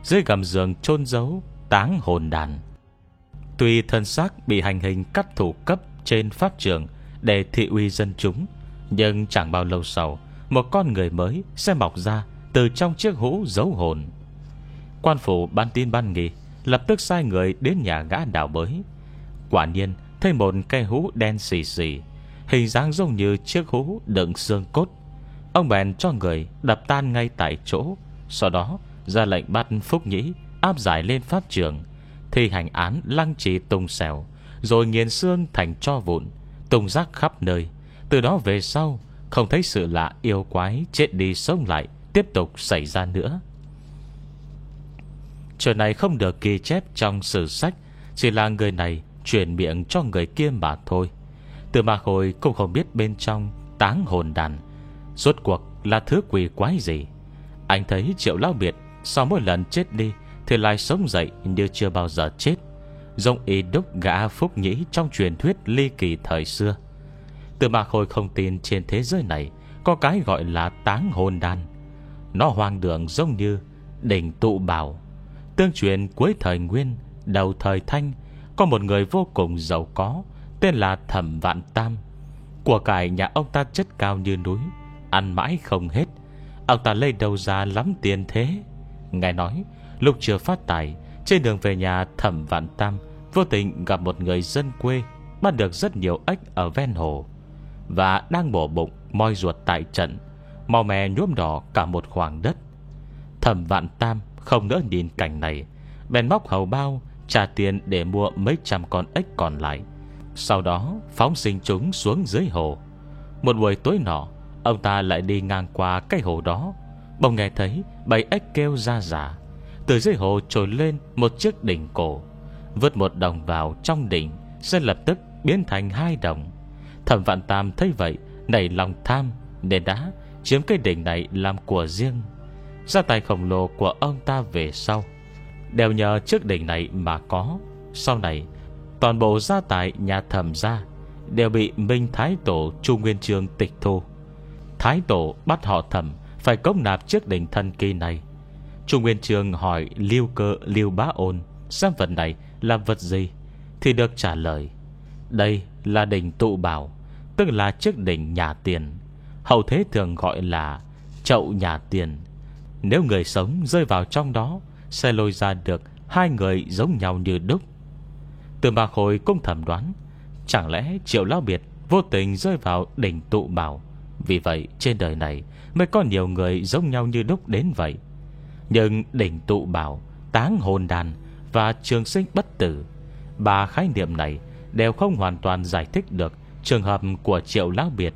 Dưới gầm giường chôn giấu Táng hồn đàn. Tuy thân xác bị hành hình cắt thủ cấp Trên pháp trường Để thị uy dân chúng, Nhưng chẳng bao lâu sau, Một con người mới sẽ mọc ra Từ trong chiếc hũ giấu hồn. Quan phủ ban tin ban nghỉ Lập tức sai người đến nhà gã đào bới. Quả nhiên, thấy một cây hũ đen xì xì, Hình dáng giống như chiếc hũ đựng xương cốt. Ông bèn cho người đập tan ngay tại chỗ, Sau đó ra lệnh bắt Phúc Nhĩ Áp giải lên pháp trường. Thi hành án lăng trì Tùng Xẻo Rồi nghiền xương thành cho vụn, tùng rác khắp nơi. Từ đó về sau, Không thấy sự lạ yêu quái Chết đi sống lại Tiếp tục xảy ra nữa. Chuyện này không được ghi chép trong sử sách, Chỉ là người này Truyền miệng cho người kia mà thôi. Từ mà hồi cũng không biết bên trong Táng hồn đàn, Rốt cuộc là thứ quỷ quái gì? Anh thấy triệu lao biệt Sau mỗi lần chết đi thì lại sống dậy như chưa bao giờ chết. Giống y đúc gã phúc nhĩ Trong truyền thuyết ly kỳ thời xưa. Từ mà khôi không tin trên thế giới này Có cái gọi là táng hồn đan. Nó hoang đường giống như Đỉnh tụ bảo Tương truyền cuối thời nguyên, Đầu thời thanh, Có một người vô cùng giàu có, Tên là Thẩm Vạn Tam. Của cải nhà ông ta chất cao như núi, Ăn mãi không hết. Ông ta lấy đầu ra lắm tiền thế? Ngài nói Lúc chưa phát tài, Trên đường về nhà Thẩm Vạn Tam, Vô tình gặp một người dân quê, Bắt được rất nhiều ếch ở ven hồ, Và đang bổ bụng, Moi ruột tại trận, Màu mè nhuốm đỏ cả một khoảng đất. Thẩm Vạn Tam không nỡ nhìn cảnh này, Bèn móc hầu bao, Trả tiền để mua mấy trăm con ếch còn lại. Sau đó, phóng sinh chúng xuống dưới hồ. Một buổi tối nọ, Ông ta lại đi ngang qua cái hồ đó. Bỗng nghe thấy bầy ếch kêu ra giả từ dưới hồ trồi lên Một chiếc đỉnh cổ. Vứt một đồng vào trong đỉnh, Sẽ lập tức biến thành hai đồng. Thẩm vạn tam thấy vậy, Nảy lòng tham Nên đã chiếm cái đỉnh này làm của riêng. Gia tài khổng lồ của ông ta về sau. Đều nhờ chiếc đỉnh này mà có. Sau này, Toàn bộ gia tài nhà thẩm gia Đều bị Minh Thái Tổ Trung Nguyên Trương tịch thu. Thái Tổ bắt họ thẩm Phải cống nạp chiếc đỉnh thần kỳ này. Trung Nguyên trường hỏi Liêu cơ Liêu Bá Ôn Xem vật này là vật gì? Thì được trả lời, Đây là đỉnh tụ bảo, Tức là chiếc đỉnh nhà tiền. Hậu thế thường gọi là Chậu nhà tiền. Nếu người sống rơi vào trong đó, Sẽ lôi ra được Hai người giống nhau như đúc. Từ bà khôi cũng thẩm đoán, Chẳng lẽ triệu lao biệt Vô tình rơi vào đỉnh tụ bảo? Vì vậy trên đời này Mới có nhiều người giống nhau như đúc đến vậy. Nhưng đỉnh tụ bảo, Táng hồn đàn Và trường sinh bất tử, Ba khái niệm này Đều không hoàn toàn giải thích được Trường hợp của triệu lão biệt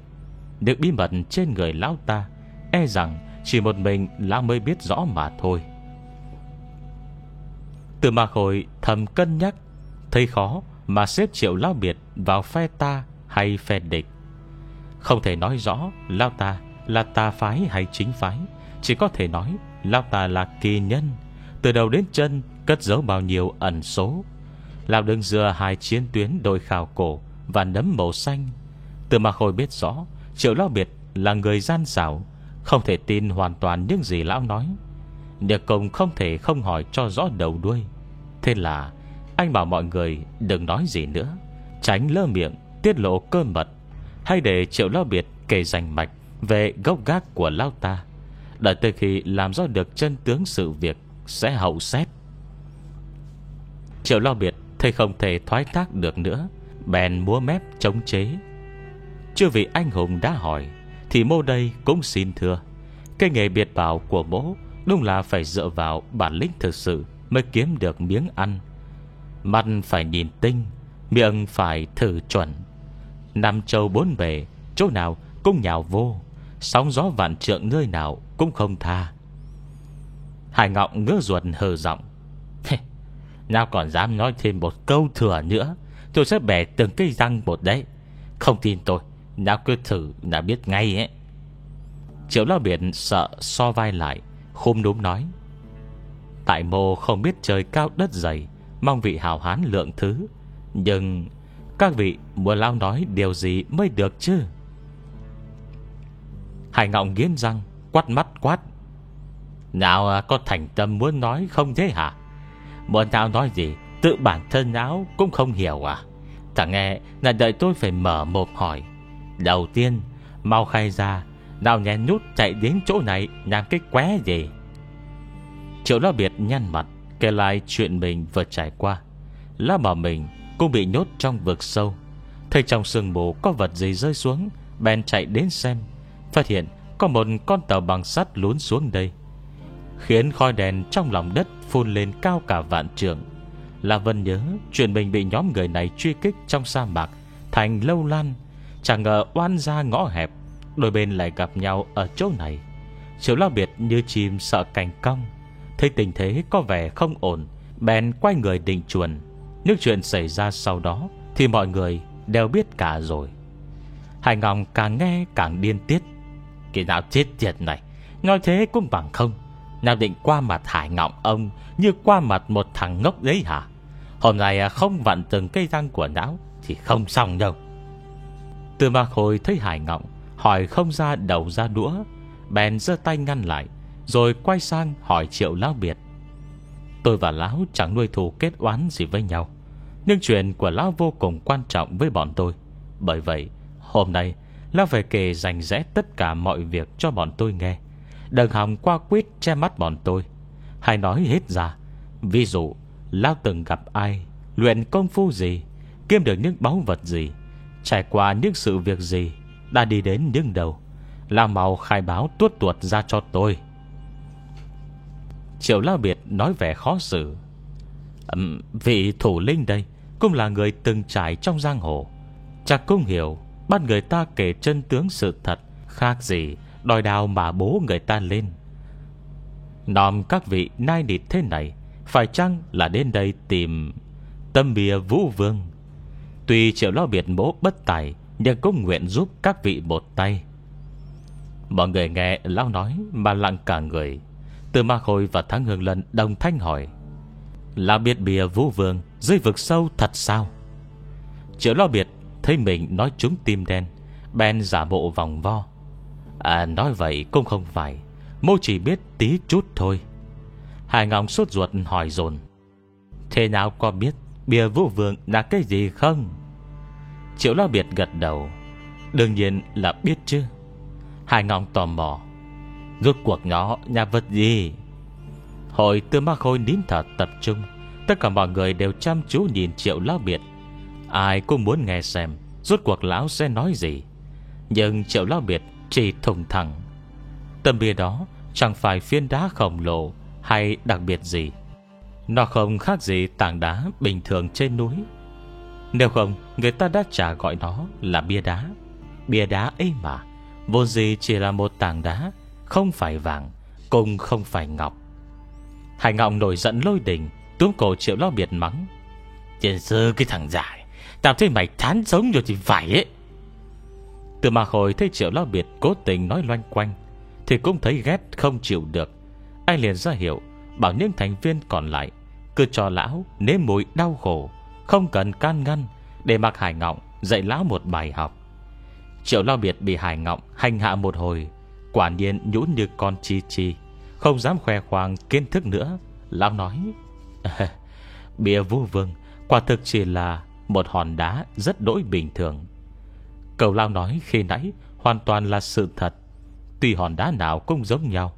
Được bí mật trên người lão ta E rằng chỉ một mình lão mới biết rõ mà thôi. Từ mà khôi thầm cân nhắc, Thấy khó mà xếp triệu lão biệt Vào phe ta hay phe địch. Không thể nói rõ Lão ta là ta phái hay chính phái, Chỉ có thể nói Lão ta là kỳ nhân. Từ đầu đến chân, cất giấu bao nhiêu ẩn số. Lão đứng dừa hai chiến tuyến đôi khảo cổ Và nấm màu xanh. Từ mà khôi biết rõ, Triệu Lão Biệt là người gian xảo, Không thể tin hoàn toàn những gì Lão nói. Nhật công không thể không hỏi cho rõ đầu đuôi. Thế là, Anh bảo mọi người đừng nói gì nữa. Tránh lơ miệng, Tiết lộ cơ mật. Hay để Triệu Lão Biệt kể rành mạch Về gốc gác của Lão ta. Đợi tới khi làm rõ được chân tướng sự việc, Sẽ hậu xét. Triệu lo Biệt Thầy không thể thoái thác được nữa, Bèn múa mép chống chế. Chưa vị anh hùng đã hỏi, Thì mô đây cũng xin thưa. Cái nghề biệt bảo của bố Đúng là phải dựa vào bản lĩnh thực sự Mới kiếm được miếng ăn. Mặt phải nhìn tinh, Miệng phải thử chuẩn. Nam châu bốn bề, Chỗ nào cũng nhào vô. Sóng gió vạn trượng nơi nào cũng không tha. Hải ngọng ngứa ruột hờ giọng. Nào còn dám nói thêm một câu thừa nữa, Tôi sẽ bẻ từng cây răng một đấy. Không tin tôi, Nào cứ thử là biết ngay ấy. Triệu lao biển sợ so vai lại Khung đúng nói. Tại mô không biết trời cao đất dày, Mong vị hào hán lượng thứ. Nhưng Các vị muốn lao nói điều gì mới được chứ? Hải ngọng nghiến răng, Quát mắt quát. Nào à, có thành tâm muốn nói không thế hả? Muốn tao nói gì, Tự bản thân áo cũng không hiểu à? Thằng nghe, là đợi tôi phải mở một hỏi. Đầu tiên, Mau khai ra, Nào nhén nút chạy đến chỗ này Làm cái qué gì? Triệu lo biệt nhăn mặt, Kể lại chuyện mình vừa trải qua. Lá bảo mình cũng bị nhốt trong vực sâu. Thấy trong sương mù có vật gì rơi xuống, Bèn chạy đến xem. Phát hiện có một con tàu bằng sắt lún xuống đây. Khiến khói đèn trong lòng đất Phun lên cao cả vạn trường là Vân nhớ chuyện mình bị nhóm người này Truy kích trong sa mạc, Thành lâu lan, Chẳng ngờ oan ra ngõ hẹp, Đôi bên lại gặp nhau ở chỗ này. Triệu lao biệt như chim sợ cành cong, Thấy tình thế có vẻ không ổn, Bèn quay người định chuồn. Nhưng chuyện xảy ra sau đó Thì mọi người đều biết cả rồi. Hải Ngọc càng nghe càng điên tiết kỳ nào chết tiệt này. Nói thế cũng bằng không? Nào định qua mặt Hải Ngọng ông Như qua mặt một thằng ngốc đấy hả? Hôm nay à, không vặn từng cây răng của não Thì không xong đâu. Từ mạc hồi thấy Hải Ngọng Hỏi không ra đầu ra đũa. Bèn giơ tay ngăn lại, Rồi quay sang hỏi triệu lão biệt. Tôi và lão chẳng nuôi thù kết oán gì với nhau, Nhưng chuyện của lão vô cùng quan trọng với bọn tôi. Bởi vậy, Hôm nay Lão phải kể rành rẽ tất cả mọi việc cho bọn tôi nghe. Đừng hòng qua quýt che mắt bọn tôi. Hay nói hết ra, Ví dụ, Lão từng gặp ai, Luyện công phu gì, Kiếm được những báu vật gì, Trải qua những sự việc gì, Đã đi đến những đầu Lão mau khai báo tuốt tuột ra cho tôi. Triệu Lao Biệt nói vẻ khó xử. Vị thủ linh đây Cũng là người từng trải trong giang hồ Chắc cũng hiểu Bắt người ta kể chân tướng sự thật, Khác gì đòi đào mà bố người ta lên. Nòm các vị nai nịt thế này, Phải chăng là đến đây tìm Tâm bìa vũ vương? Tuy triệu lo biệt bố bất tài, Nhưng cũng nguyện giúp các vị một tay. Mọi người nghe Lão nói, Mà lặng cả người. Từ Ma Khôi và Thắng Hương Lân đồng thanh hỏi là biệt bìa vũ vương, Dưới vực sâu thật sao? Triệu lo biệt Thấy mình nói trúng tim đen Ben giả bộ vòng vo. À nói vậy cũng không phải, Mô chỉ biết tí chút thôi. Hải Ngọc sốt ruột hỏi dồn. Thế nào có biết bia vũ vương là cái gì không? Triệu lo Biệt gật đầu. Đương nhiên là biết chứ. Hải Ngọc tò mò. Rốt cuộc nó nhà vật gì? Hồi tư ma khôi nín thở tập trung, Tất cả mọi người đều chăm chú nhìn Triệu Lao Biệt. Ai cũng muốn nghe xem Rốt cuộc lão sẽ nói gì. Nhưng triệu lão biệt chỉ thùng thẳng. Tâm bia đó Chẳng phải phiên đá khổng lồ Hay đặc biệt gì. Nó không khác gì tảng đá bình thường trên núi. Nếu không, Người ta đã trả gọi nó là bia đá. Bia đá ấy mà, Vô gì chỉ là một tảng đá, Không phải vàng, Cũng không phải ngọc. Hải Ngọc nổi giận lôi đình Túm cổ triệu lo biệt mắng. Tiền sư cái thằng dài Tao thấy mày thán sống rồi thì phải ấy. Từ mà hồi thấy triệu lo biệt Cố tình nói loanh quanh, Thì cũng thấy ghét không chịu được. Anh liền ra hiệu, Bảo những thành viên còn lại, Cứ cho lão nếm mùi đau khổ, Không cần can ngăn, Để mặc Hải Ngọng dạy lão một bài học. Triệu lo biệt bị Hải Ngọng Hành hạ một hồi, Quả nhiên nhũn như con chi chi, Không dám khoe khoang kiến thức nữa. Lão nói Bịa vô vương, Quả thực chỉ là một hòn đá rất đỗi bình thường. Cầu lao nói khi nãy Hoàn toàn là sự thật. Tuy hòn đá nào cũng giống nhau,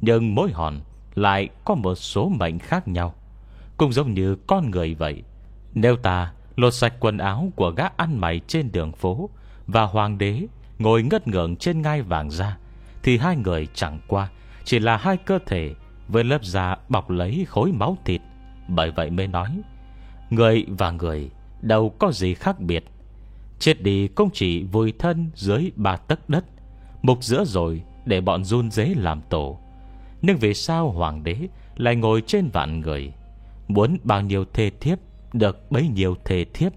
Nhưng mỗi hòn lại có một số mệnh khác nhau. Cũng giống như con người vậy. Nếu ta lột sạch quần áo Của gã ăn mày trên đường phố Và hoàng đế ngồi ngất ngưỡng trên ngai vàng ra, Thì hai người chẳng qua Chỉ là hai cơ thể Với lớp da bọc lấy khối máu thịt. Bởi vậy mới nói, Người và người Đâu có gì khác biệt. Chết đi cũng chỉ vùi thân dưới ba tấc đất, Mục giữa rồi Để bọn run dế làm tổ. Nhưng vì sao hoàng đế Lại ngồi trên vạn người? Muốn bao nhiêu thê thiếp, Được bấy nhiêu thê thiếp.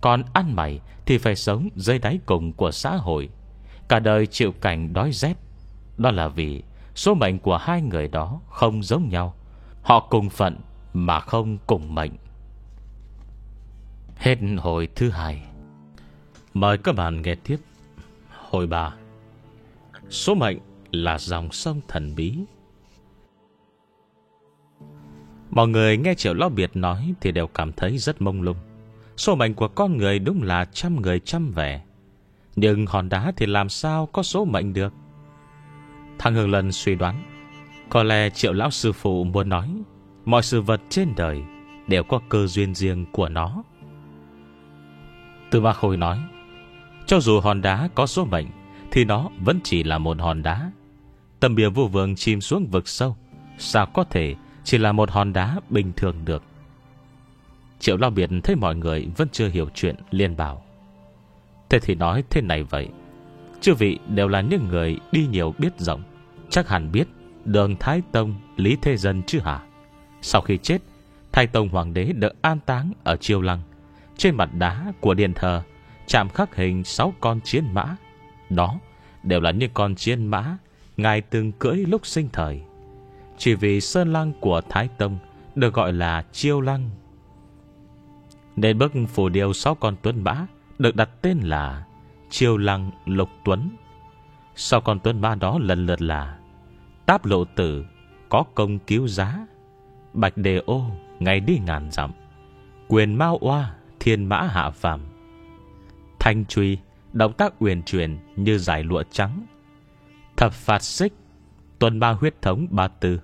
Còn ăn mày thì phải sống dưới đáy cùng của xã hội. Cả đời chịu cảnh đói rét. Đó là vì Số mệnh của hai người đó không giống nhau. Họ cùng phận Mà không cùng mệnh. Hết hồi thứ hai. Mời các bạn nghe tiếp. Hồi ba. Số mệnh là dòng sông thần bí. Mọi người nghe Triệu Lão Biệt nói Thì đều cảm thấy rất mông lung. Số mệnh của con người đúng là trăm người trăm vẻ. Nhưng hòn đá thì làm sao có số mệnh được? Thằng Hương Lân suy đoán. Có lẽ Triệu Lão Sư Phụ muốn nói, Mọi sự vật trên đời Đều có cơ duyên riêng của nó. Tư Ma Khôi nói, Cho dù hòn đá có số mệnh, Thì nó vẫn chỉ là một hòn đá. Tầm bìa vua vương chìm xuống vực sâu, Sao có thể Chỉ là một hòn đá bình thường được? Triệu Lao Biệt thấy mọi người Vẫn chưa hiểu chuyện, liền bảo, Thế thì nói thế này vậy, Chư vị đều là những người đi nhiều biết rộng, Chắc hẳn biết Đường Thái Tông, Lý Thế Dân chứ hả? Sau khi chết, Thái Tông Hoàng đế được an táng ở Triều Lăng. Trên mặt đá của điện thờ, Chạm khắc hình sáu con chiến mã. Đó đều là những con chiến mã Ngài từng cưỡi lúc sinh thời. Chỉ vì sơn lăng của Thái Tông Được gọi là Chiêu Lăng. Nên bức phù điêu sáu con tuấn mã Được đặt tên là Chiêu Lăng Lục Tuấn. Sau con tuấn mã đó lần lượt là Táp lộ tử Có công cứu giá. Bạch đề ô, Ngày đi ngàn dặm. Quyền mau oa Thiên mã hạ phàm. Thanh truy, Động tác uyển chuyển như giải lụa trắng. Thập phạt xích, Tuần ba huyết thống ba tư.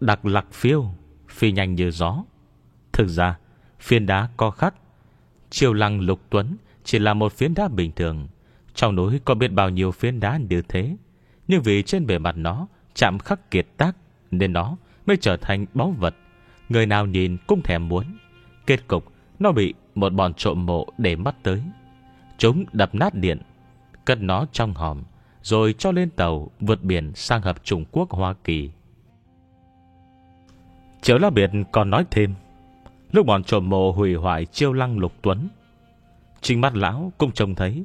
Đặc lạc phiêu, Phi nhanh như gió. Thực ra phiên đá co khắc. Chiều lăng lục tuấn Chỉ là một phiến đá bình thường. Trong núi có biết bao nhiêu phiến đá như thế. Nhưng vì trên bề mặt nó Chạm khắc kiệt tác, Nên nó mới trở thành báu vật. Người nào nhìn cũng thèm muốn. Kết cục nó bị một bọn trộm mộ để mắt tới. Chúng đập nát điện, Cất nó trong hòm, Rồi cho lên tàu vượt biển sang hợp Trung Quốc Hoa Kỳ. Chiếu La biệt còn nói thêm, Lúc bọn trộm mộ hủy hoại chiêu lăng lục tuấn, trinh mắt lão cũng trông thấy.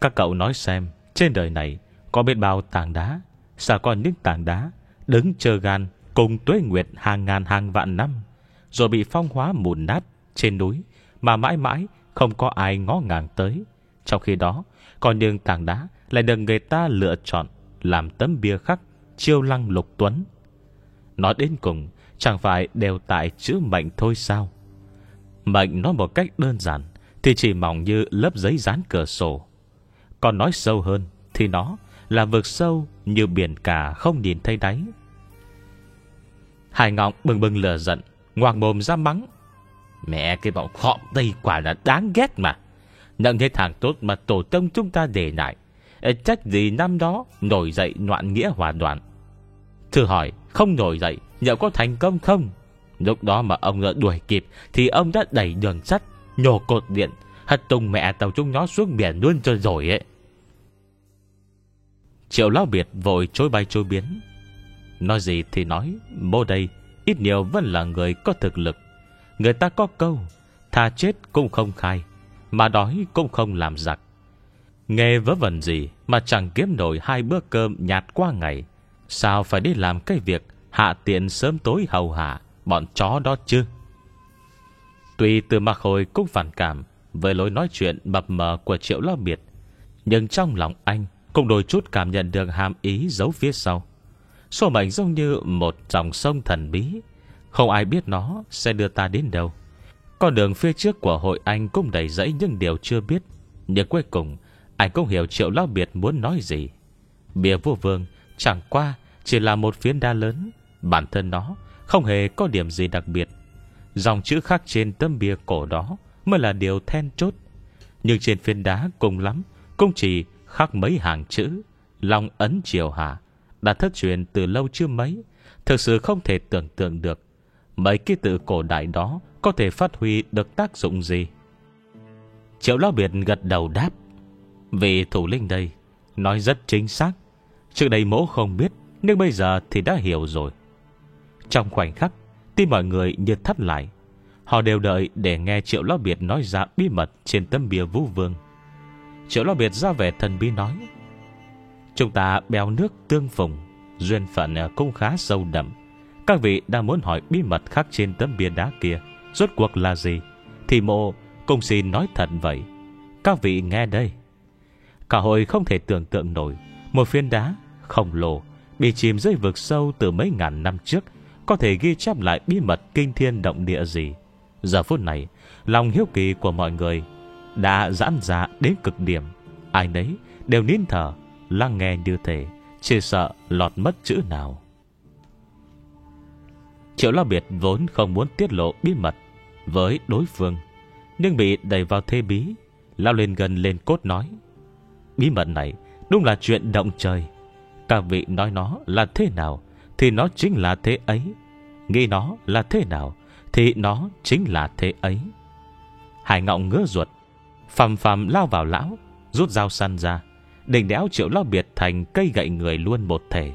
Các cậu nói xem, Trên đời này có biết bao tảng đá, Sao còn những tảng đá Đứng chờ gan cùng tuế nguyệt hàng ngàn hàng vạn năm, Rồi bị phong hóa mùn nát trên núi Mà mãi mãi không có ai ngó ngàng tới. Trong khi đó Còn những tảng đá lại được người ta lựa chọn Làm tấm bia khắc Chiêu lăng lục tuấn. Nói đến cùng, Chẳng phải đều tại chữ mệnh thôi sao? Mệnh nói một cách đơn giản Thì chỉ mỏng như lớp giấy dán cửa sổ. Còn nói sâu hơn Thì nó là vực sâu Như biển cả không nhìn thấy đáy. Hải ngọng bừng bừng lửa giận, Ngoạc mồm ra mắng. Mẹ cái bọn họ đây quả là đáng ghét mà. Nhận hết thằng tốt mà tổ tông chúng ta để lại. Trách gì năm đó Nổi dậy loạn nghĩa hòa đoạn Thử hỏi, không nổi dậy, Liệu có thành công không? Lúc đó mà ông đã đuổi kịp Thì ông đã đẩy đường sắt, Nhổ cột điện, Hất tung mẹ tàu chúng nó xuống biển luôn cho rồi ấy. Triệu lão biệt vội trôi bay trôi biến. Nói gì thì nói, bố đây, ít nhiều vẫn là người có thực lực. Người ta có câu Thà chết cũng không khai, Mà đói cũng không làm giặc. Nghề vớ vẩn gì Mà chẳng kiếm nổi hai bữa cơm nhạt qua ngày, Sao phải đi làm cái việc Hạ tiện sớm tối hầu hạ Bọn chó đó chứ? Tuy từ mặc hồi cũng phản cảm Với lối nói chuyện mập mờ của triệu lo biệt, Nhưng trong lòng anh Cũng đôi chút cảm nhận được hàm ý giấu phía sau. Số mệnh giống như một dòng sông thần bí không ai biết nó sẽ đưa ta đến đâu. Con đường phía trước của hội anh Cũng đầy dẫy những điều chưa biết. Nhưng cuối cùng, Anh cũng hiểu triệu lao biệt muốn nói gì. Bia vua vương, Chẳng qua chỉ là một phiến đá lớn. Bản thân nó không hề có điểm gì đặc biệt. Dòng chữ khắc trên tấm bia cổ đó Mới là điều then chốt. Nhưng trên phiến đá cùng lắm Cũng chỉ khắc mấy hàng chữ. Long ấn triều hạ Đã thất truyền từ lâu chưa mấy, Thực sự không thể tưởng tượng được. Mấy ký tự cổ đại đó Có thể phát huy được tác dụng gì? Triệu Lão Biệt gật đầu đáp. Vì thủ linh đây, Nói rất chính xác. Trước đây mỗ không biết, Nhưng bây giờ thì đã hiểu rồi. Trong khoảnh khắc, Tim mọi người như thắt lại. Họ đều đợi để nghe Triệu Lão Biệt nói ra bí mật trên tấm bia vũ vương. Triệu Lão Biệt ra vẻ thần bí nói, Chúng ta bèo nước tương phùng, Duyên phận cũng khá sâu đậm. Các vị đang muốn hỏi bí mật khác trên tấm bia đá kia, Rốt cuộc là gì? Thì mộ, cũng xin nói thật vậy. Các vị nghe đây. Cả hội không thể tưởng tượng nổi, Một phiên đá, khổng lồ, Bị chìm dưới vực sâu từ mấy ngàn năm trước, Có thể ghi chép lại bí mật kinh thiên động địa gì. Giờ phút này, Lòng hiếu kỳ của mọi người Đã giãn ra đến cực điểm. Ai nấy đều nín thở, Lắng nghe như thể Chỉ sợ lọt mất chữ nào. Triệu Lao Biệt vốn không muốn tiết lộ bí mật Với đối phương, Nhưng bị đẩy vào thế bí, Lao lên gần lên cốt nói, Bí mật này đúng là chuyện động trời. Các vị nói nó là thế nào Thì nó chính là thế ấy. Nghĩ nó là thế nào Thì nó chính là thế ấy. Hải ngọng ngứa ruột, Phàm phàm lao vào lão, Rút dao săn ra Định đéo triệu lao biệt thành cây gậy người luôn một thể.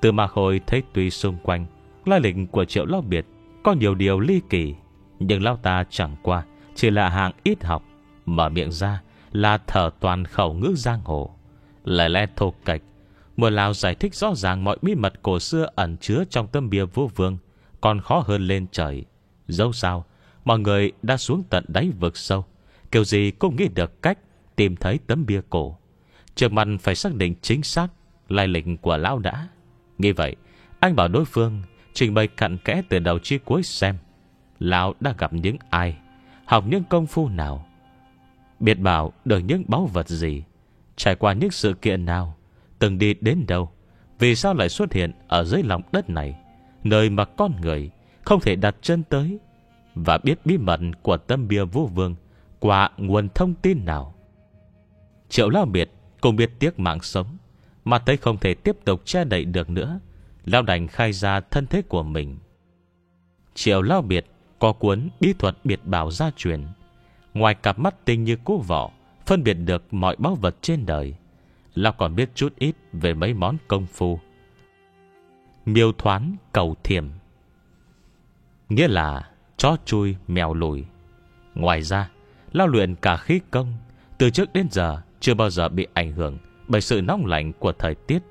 Từ mà hồi thấy tuy xung quanh Lai lịch của triệu lao biệt Có nhiều điều ly kỳ, Nhưng lao ta chẳng qua Chỉ là hạng ít học, Mở miệng ra là thở toàn khẩu ngữ giang hồ. Lời lẽ thô kệch Mùa Lào giải thích rõ ràng mọi bí mật cổ xưa ẩn chứa trong tâm bia vô vương, Còn khó hơn lên trời. Dẫu sao, Mọi người đã xuống tận đáy vực sâu, Kiểu gì cũng nghĩ được cách Tìm thấy tấm bia cổ. Trường mặt phải xác định chính xác Lai lịch của lão đã. Nghĩ vậy, anh bảo đối phương Trình bày cặn kẽ từ đầu chi cuối xem Lão đã gặp những ai, Học những công phu nào biệt bảo được những báu vật gì, Trải qua những sự kiện nào, Từng đi đến đâu, Vì sao lại xuất hiện ở dưới lòng đất này, Nơi mà con người Không thể đặt chân tới, Và biết bí mật của tâm bia vô vương Qua nguồn thông tin nào. Triệu lao biệt Cũng biết tiếc mạng sống, Mà thấy không thể tiếp tục che đậy được nữa Lao đành khai ra thân thế của mình. Triệu lao biệt Có cuốn bí thuật biệt bảo gia truyền. Ngoài cặp mắt tinh như cú vỏ, Phân biệt được mọi báu vật trên đời. Lão còn biết chút ít Về mấy món công phu. Miêu thoán cầu thiềm Nghĩa là Chó chui, mèo lùi. Ngoài ra Lao luyện cả khí công. Từ trước đến giờ, Chưa bao giờ bị ảnh hưởng Bởi sự nóng lạnh của thời tiết.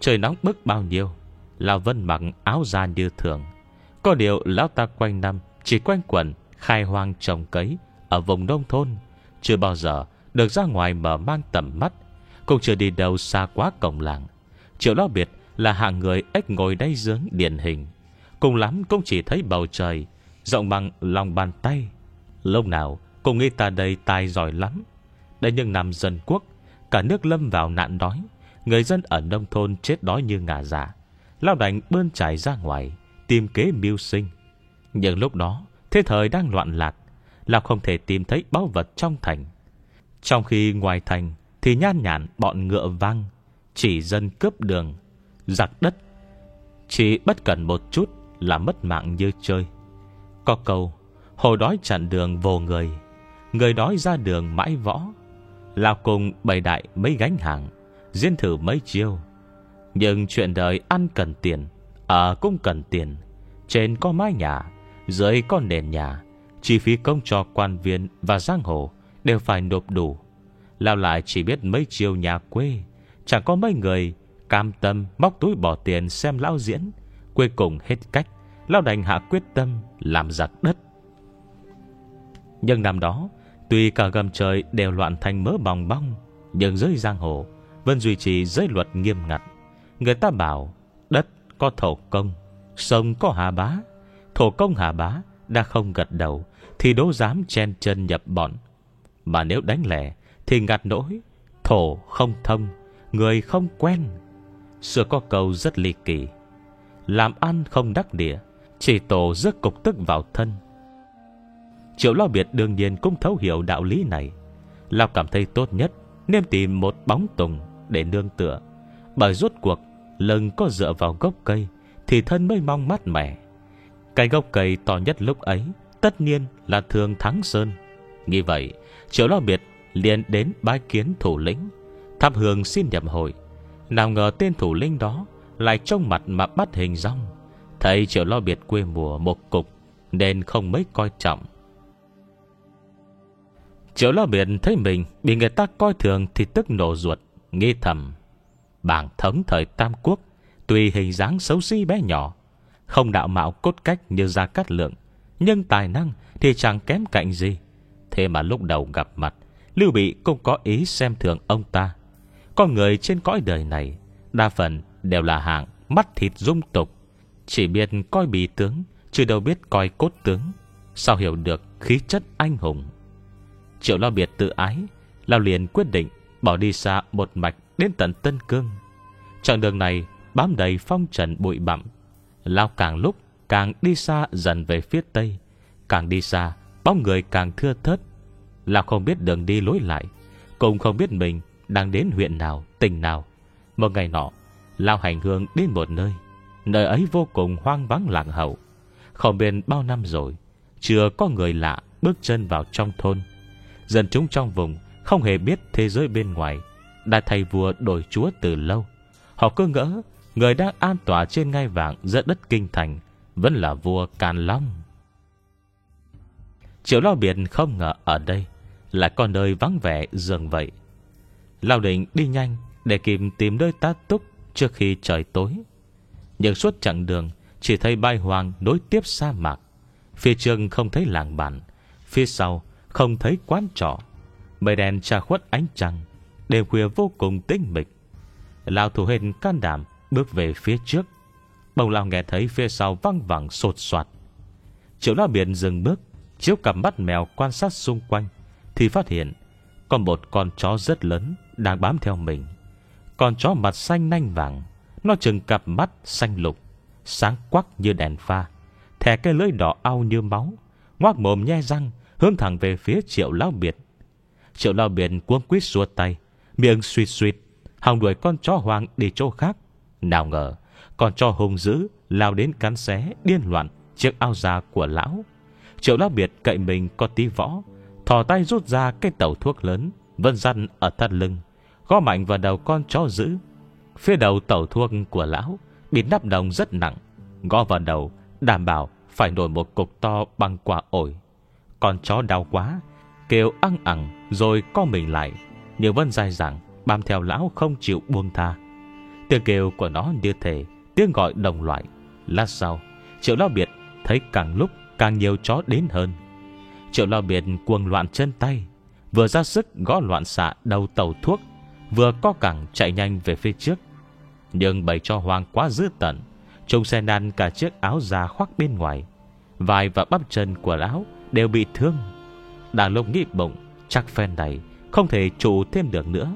Trời nóng bức bao nhiêu. Lão Vân mặc áo da như thường. Có điều lão ta quanh năm Chỉ quanh quẩn khai hoang trồng cấy Ở vùng nông thôn, Chưa bao giờ được ra ngoài mở mang tầm mắt, Cũng chưa đi đâu xa quá cổng làng. Triệu lão biệt là hạng người ếch ngồi đây dướng điển hình, Cùng lắm cũng chỉ thấy bầu trời, Rộng bằng lòng bàn tay. Lâu nào cũng nghĩ ta đây tài giỏi lắm. Đây những năm dân quốc, Cả nước lâm vào nạn đói, Người dân ở nông thôn chết đói như ngà dạ Lao đành bơn trải ra ngoài, Tìm kế mưu sinh. Nhưng lúc đó, Thế thời đang loạn lạc, Lão không thể tìm thấy báu vật trong thành. Trong khi ngoài thành Thì nhan nhản bọn ngựa vang, Chỉ dân cướp đường, Giặc đất. Chỉ bất cần một chút Là mất mạng như chơi. Có câu, Hồ đói chặn đường vô người Người đói ra đường mãi võ. Lão cùng bày đại mấy gánh hàng, Diễn thử mấy chiêu nhưng chuyện đời ăn cần tiền Ở cũng cần tiền. Trên có mái nhà, Dưới có nền nhà. Chi phí công cho quan viên và giang hồ Đều phải nộp đủ. Lao lại chỉ biết mấy chiều nhà quê, Chẳng có mấy người Cam tâm móc túi bỏ tiền xem lão diễn. Cuối cùng hết cách Lao đành hạ quyết tâm làm giặc đất. Nhưng năm đó, Tuy cả gầm trời đều loạn thành mớ bòng bong, Nhưng dưới giang hồ Vẫn duy trì giới luật nghiêm ngặt. Người ta bảo, Đất có thổ công, Sông có hà bá. Thổ công hà bá đã không gật đầu, Thì đố dám chen chân nhập bọn. Mà nếu đánh lẻ, Thì ngặt nỗi, Thổ không thông, Người không quen. Xưa có câu rất ly kỳ, Làm ăn không đắc địa, Chỉ tổ rước cục tức vào thân. Triệu lo biệt đương nhiên cũng thấu hiểu đạo lý này. Lão cảm thấy tốt nhất, Nên tìm một bóng tùng Để nương tựa. Bởi rốt cuộc Lưng có dựa vào gốc cây Thì thân mới mong mát mẻ. Cái gốc cây to nhất lúc ấy Tất nhiên là thường thắng sơn. Như vậy, Triệu lo biệt liền đến bái kiến thủ lĩnh. Thắp hương xin nhập hội. Nào ngờ tên thủ lĩnh đó Lại trong mặt mà bắt hình rong Thấy triệu lo biệt quê mùa một cục, Nên không mấy coi trọng. Triệu lo biệt thấy mình Bị người ta coi thường thì tức nổ ruột Nghi thầm. Bảng thống thời Tam Quốc Tuy hình dáng xấu xí bé nhỏ, Không đạo mạo cốt cách như Gia Cát Lượng, Nhưng tài năng thì chẳng kém cạnh gì. Thế mà lúc đầu gặp mặt, Lưu Bị cũng có ý xem thường ông ta. Con người trên cõi đời này, Đa phần đều là hạng Mắt thịt dung tục, Chỉ biết coi bì tướng, Chứ đâu biết coi cốt tướng, Sao hiểu được khí chất anh hùng. Triệu lo Biệt tự ái, Lao liền quyết định bỏ đi xa một mạch Đến tận Tân Cương. Chặng đường này bám đầy phong trần bụi bặm. Lao càng lúc càng đi xa dần về phía tây, Càng đi xa Bóng người càng thưa thớt. Lao không biết đường đi lối lại, Cũng không biết mình đang đến huyện nào, Tỉnh nào. Một ngày nọ, lao hành hương đến một nơi Nơi ấy vô cùng hoang vắng lạc hậu. Không biết bao năm rồi, Chưa có người lạ bước chân vào trong thôn. Dân chúng trong vùng Không hề biết thế giới bên ngoài đã thầy vua đổi chúa từ lâu. Họ cứ ngỡ Người đang an tỏa trên ngai vàng giữa đất kinh thành, Vẫn là vua Càn Long. Triệu Lao Biển không ngờ ở đây Là con nơi vắng vẻ dường vậy. Lao định đi nhanh Để kịp tìm nơi tá túc Trước khi trời tối. Nhưng suốt chặng đường, Chỉ thấy bay hoàng nối tiếp sa mạc. Phía trước không thấy làng bản, Phía sau không thấy quán trọ. Mây đèn tra khuất ánh trăng Đêm khuya vô cùng tinh mịch. Lão thủ hình can đảm Bước về phía trước. Bồng lão nghe thấy phía sau văng vẳng sột soạt. Triệu lao biển dừng bước, Chiếu cặp mắt mèo quan sát xung quanh, Thì phát hiện Có một con chó rất lớn Đang bám theo mình. Con chó mặt xanh nanh vàng, Nó chừng cặp mắt xanh lục, Sáng quắc như đèn pha Thẻ cái lưỡi đỏ ao như máu, Ngoác mồm nhe răng Hướng thẳng về phía triệu lao biệt Triệu lao biệt cuống quýt xua tay Miệng suýt suýt Hòng đuổi con chó hoang đi chỗ khác. Nào ngờ, Con chó hung dữ Lao đến cắn xé, điên loạn Chiếc ao da của lão. Triệu lão biệt cậy mình có tí võ, Thò tay rút ra cái tàu thuốc lớn Vân răn ở thắt lưng Gó mạnh vào đầu con chó dữ. Phía đầu tàu thuốc của lão Bị nắp đồng rất nặng Gó vào đầu, Đảm bảo phải nổi một cục to bằng quả ổi. Con chó đau quá, Kêu ăn ẳng rồi co mình lại. Nhiều vân dài dẳng, Bám theo lão không chịu buông tha. Tiếng kêu của nó như thể Tiếng gọi đồng loại. Lát sau, Triệu lao biệt thấy càng lúc càng nhiều chó đến hơn. Triệu lao biệt cuồng loạn chân tay, Vừa ra sức gõ loạn xạ đầu tàu thuốc, Vừa co cẳng chạy nhanh về phía trước. Nhưng bầy cho hoang quá dữ tận Trông xe nan cả chiếc áo da khoác bên ngoài. Vai và bắp chân của lão Đều bị thương. Đà lông nghĩ bụng, Chắc phen này không thể trụ thêm được nữa.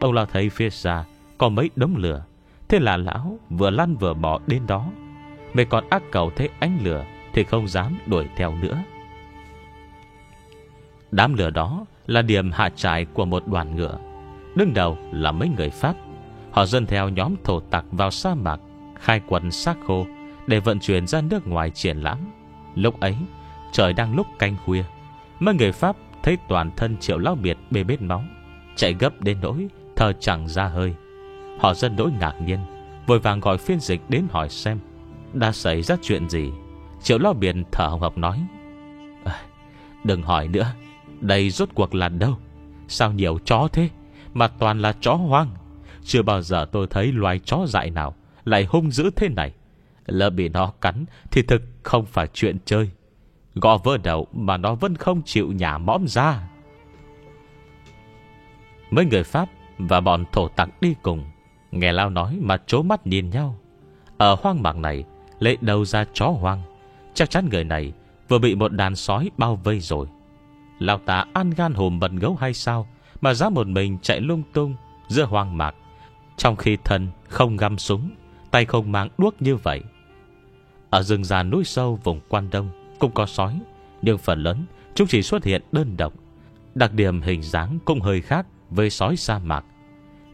Ông lão thấy phía xa, Có mấy đống lửa. Thế là lão vừa lăn vừa bỏ đến đó. Mấy con ác cầu thấy ánh lửa Thì không dám đuổi theo nữa. Đám lửa đó Là điểm hạ trại của một đoàn ngựa. Đứng đầu là mấy người Pháp. Họ dân theo nhóm thổ tặc vào sa mạc, Khai quần xác khô Để vận chuyển ra nước ngoài triển lãm. Lúc ấy, trời đang lúc canh khuya. Mấy người Pháp thấy toàn thân triệu lão biệt bê bết máu Chạy gấp đến nỗi Thở chẳng ra hơi. Họ dân nỗi ngạc nhiên Vội vàng gọi phiên dịch đến hỏi xem Đã xảy ra chuyện gì? Triệu lão biệt thở hồng hộc nói à, Đừng hỏi nữa Đây rốt cuộc là đâu? Sao nhiều chó thế Mà toàn là chó hoang? Chưa bao giờ tôi thấy loài chó dại nào Lại hung dữ thế này. Lỡ bị nó cắn Thì thực không phải chuyện chơi. Gõ vỡ đầu mà nó vẫn không chịu nhả mõm ra. Mấy người Pháp Và bọn thổ tặc đi cùng, Nghe Lao nói mà trố mắt nhìn nhau. Ở hoang mạc này Lệ đầu ra chó hoang? Chắc chắn người này vừa bị một đàn sói bao vây rồi. Lao ta ăn gan hùm bần gấu hay sao Mà dám một mình chạy lung tung Giữa hoang mạc, Trong khi thân không găm súng, Tay không mang đuốc như vậy. Ở rừng già núi sâu vùng quan đông cũng có sói, Nhưng phần lớn chúng chỉ xuất hiện đơn độc. Đặc điểm hình dáng cũng hơi khác Với sói sa mạc.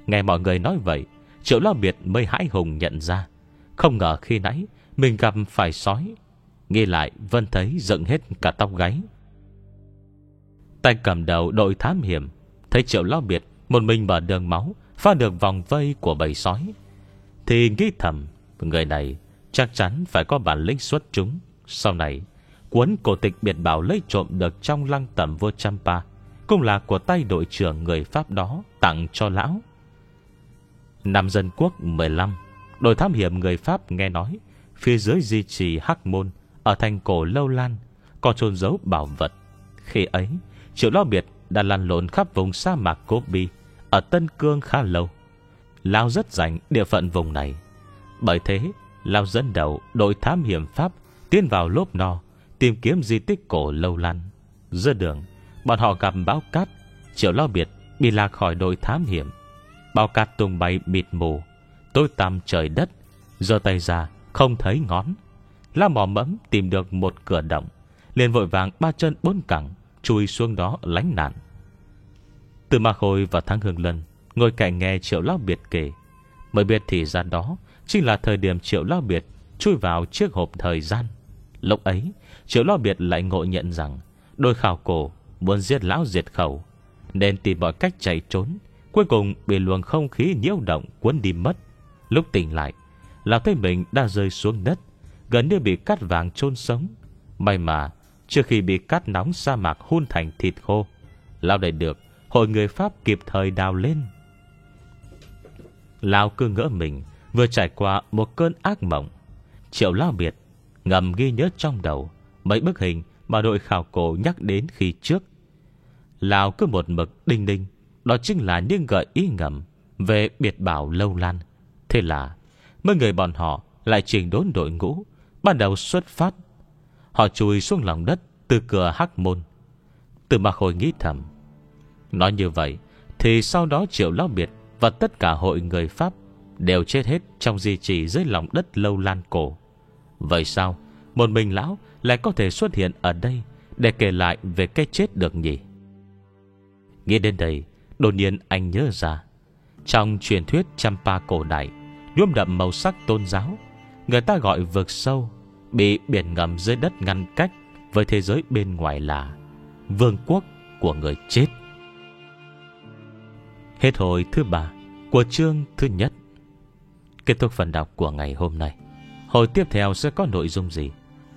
Nghe mọi người nói vậy, Triệu Lao Biệt mới hãi hùng nhận ra. Không ngờ khi nãy Mình gặp phải sói nghe lại Vân thấy dựng hết cả tóc gáy. Tay cầm đầu đội thám hiểm, Thấy Triệu Lao Biệt Một mình mở đường máu Phá được vòng vây của bầy sói. Thì nghĩ thầm, Người này chắc chắn phải có bản lĩnh xuất chúng. Sau này Cuốn cổ tịch biệt bảo lấy trộm được Trong lăng tẩm vua Champa, Cũng là của tay đội trưởng người Pháp đó Tặng cho lão. Năm dân quốc 15 Đội thám hiểm người Pháp nghe nói, Phía dưới di trì Hắc Môn, Ở thành cổ Lâu Lan, Có trôn giấu bảo vật. Khi ấy Triệu Lo Biệt đã lăn lộn khắp vùng sa mạc Gobi Ở Tân Cương khá lâu. Lao rất rảnh địa phận vùng này. Bởi thế, Lao dẫn đầu đội thám hiểm Pháp Tiến vào lốp no Tìm kiếm di tích cổ Lâu lăn Giữa đường, Bọn họ gặp báo cát, Triệu Lo Biệt bị lạc khỏi đội thám hiểm. Bao cát tung bay mịt mù, Tối tăm trời đất, giơ tay ra, không thấy ngón. La mò mẫm tìm được một cửa động, liền vội vàng ba chân bốn cẳng, Chui xuống đó lánh nạn. Từ Ma Khôi và Thắng Hương Lân Ngồi cạnh nghe Triệu Lão Biệt kể. Mới biết thì ra đó Chính là thời điểm Triệu Lão Biệt Chui vào chiếc hộp thời gian. Lúc ấy Triệu Lão Biệt lại ngộ nhận rằng Đôi khảo cổ muốn giết lão diệt khẩu, Nên tìm mọi cách chạy trốn, Cuối cùng bị luồng không khí nhiễu động Cuốn đi mất. Lúc tỉnh lại, Lão thấy mình đã rơi xuống đất, Gần như bị cắt vàng chôn sống. May mà Trước khi bị cắt nóng sa mạc hun thành thịt khô, Lão đại được Hội người Pháp kịp thời đào lên. Lão cứ ngỡ mình Vừa trải qua một cơn ác mộng, Triệu Lao biệt Ngầm ghi nhớ trong đầu Mấy bức hình mà đội khảo cổ nhắc đến khi trước. Lào cứ một mực đinh đinh, Đó chính là những gợi ý ngầm Về biệt bảo lâu lan. Thế là, Mấy người bọn họ lại trình đốn đội ngũ Ban đầu xuất phát. Họ chui xuống lòng đất Từ cửa hắc môn. Từ mà khôi nghĩ thầm, Nói như vậy Thì sau đó triệu lao biệt Và tất cả hội người Pháp Đều chết hết trong di trì dưới lòng đất lâu lan cổ. Vậy sao? Một mình lão lại có thể xuất hiện ở đây Để kể lại về cái chết được nhỉ? Nghe đến đây, Đột nhiên anh nhớ ra, Trong truyền thuyết Champa cổ đại, nhuốm đậm màu sắc tôn giáo, Người ta gọi vực sâu, Bị biển ngầm dưới đất ngăn cách Với thế giới bên ngoài là Vương quốc của người chết. Hết hồi thứ ba Của chương thứ nhất. Kết thúc phần đọc của ngày hôm nay. Hồi tiếp theo sẽ có nội dung gì?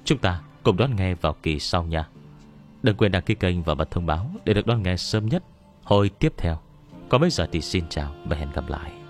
Chúng ta cùng đón nghe vào kỳ sau nha. Đừng quên đăng ký kênh và bật thông báo Để được đón nghe sớm nhất. Hồi tiếp theo. Còn bây giờ thì xin chào và hẹn gặp lại.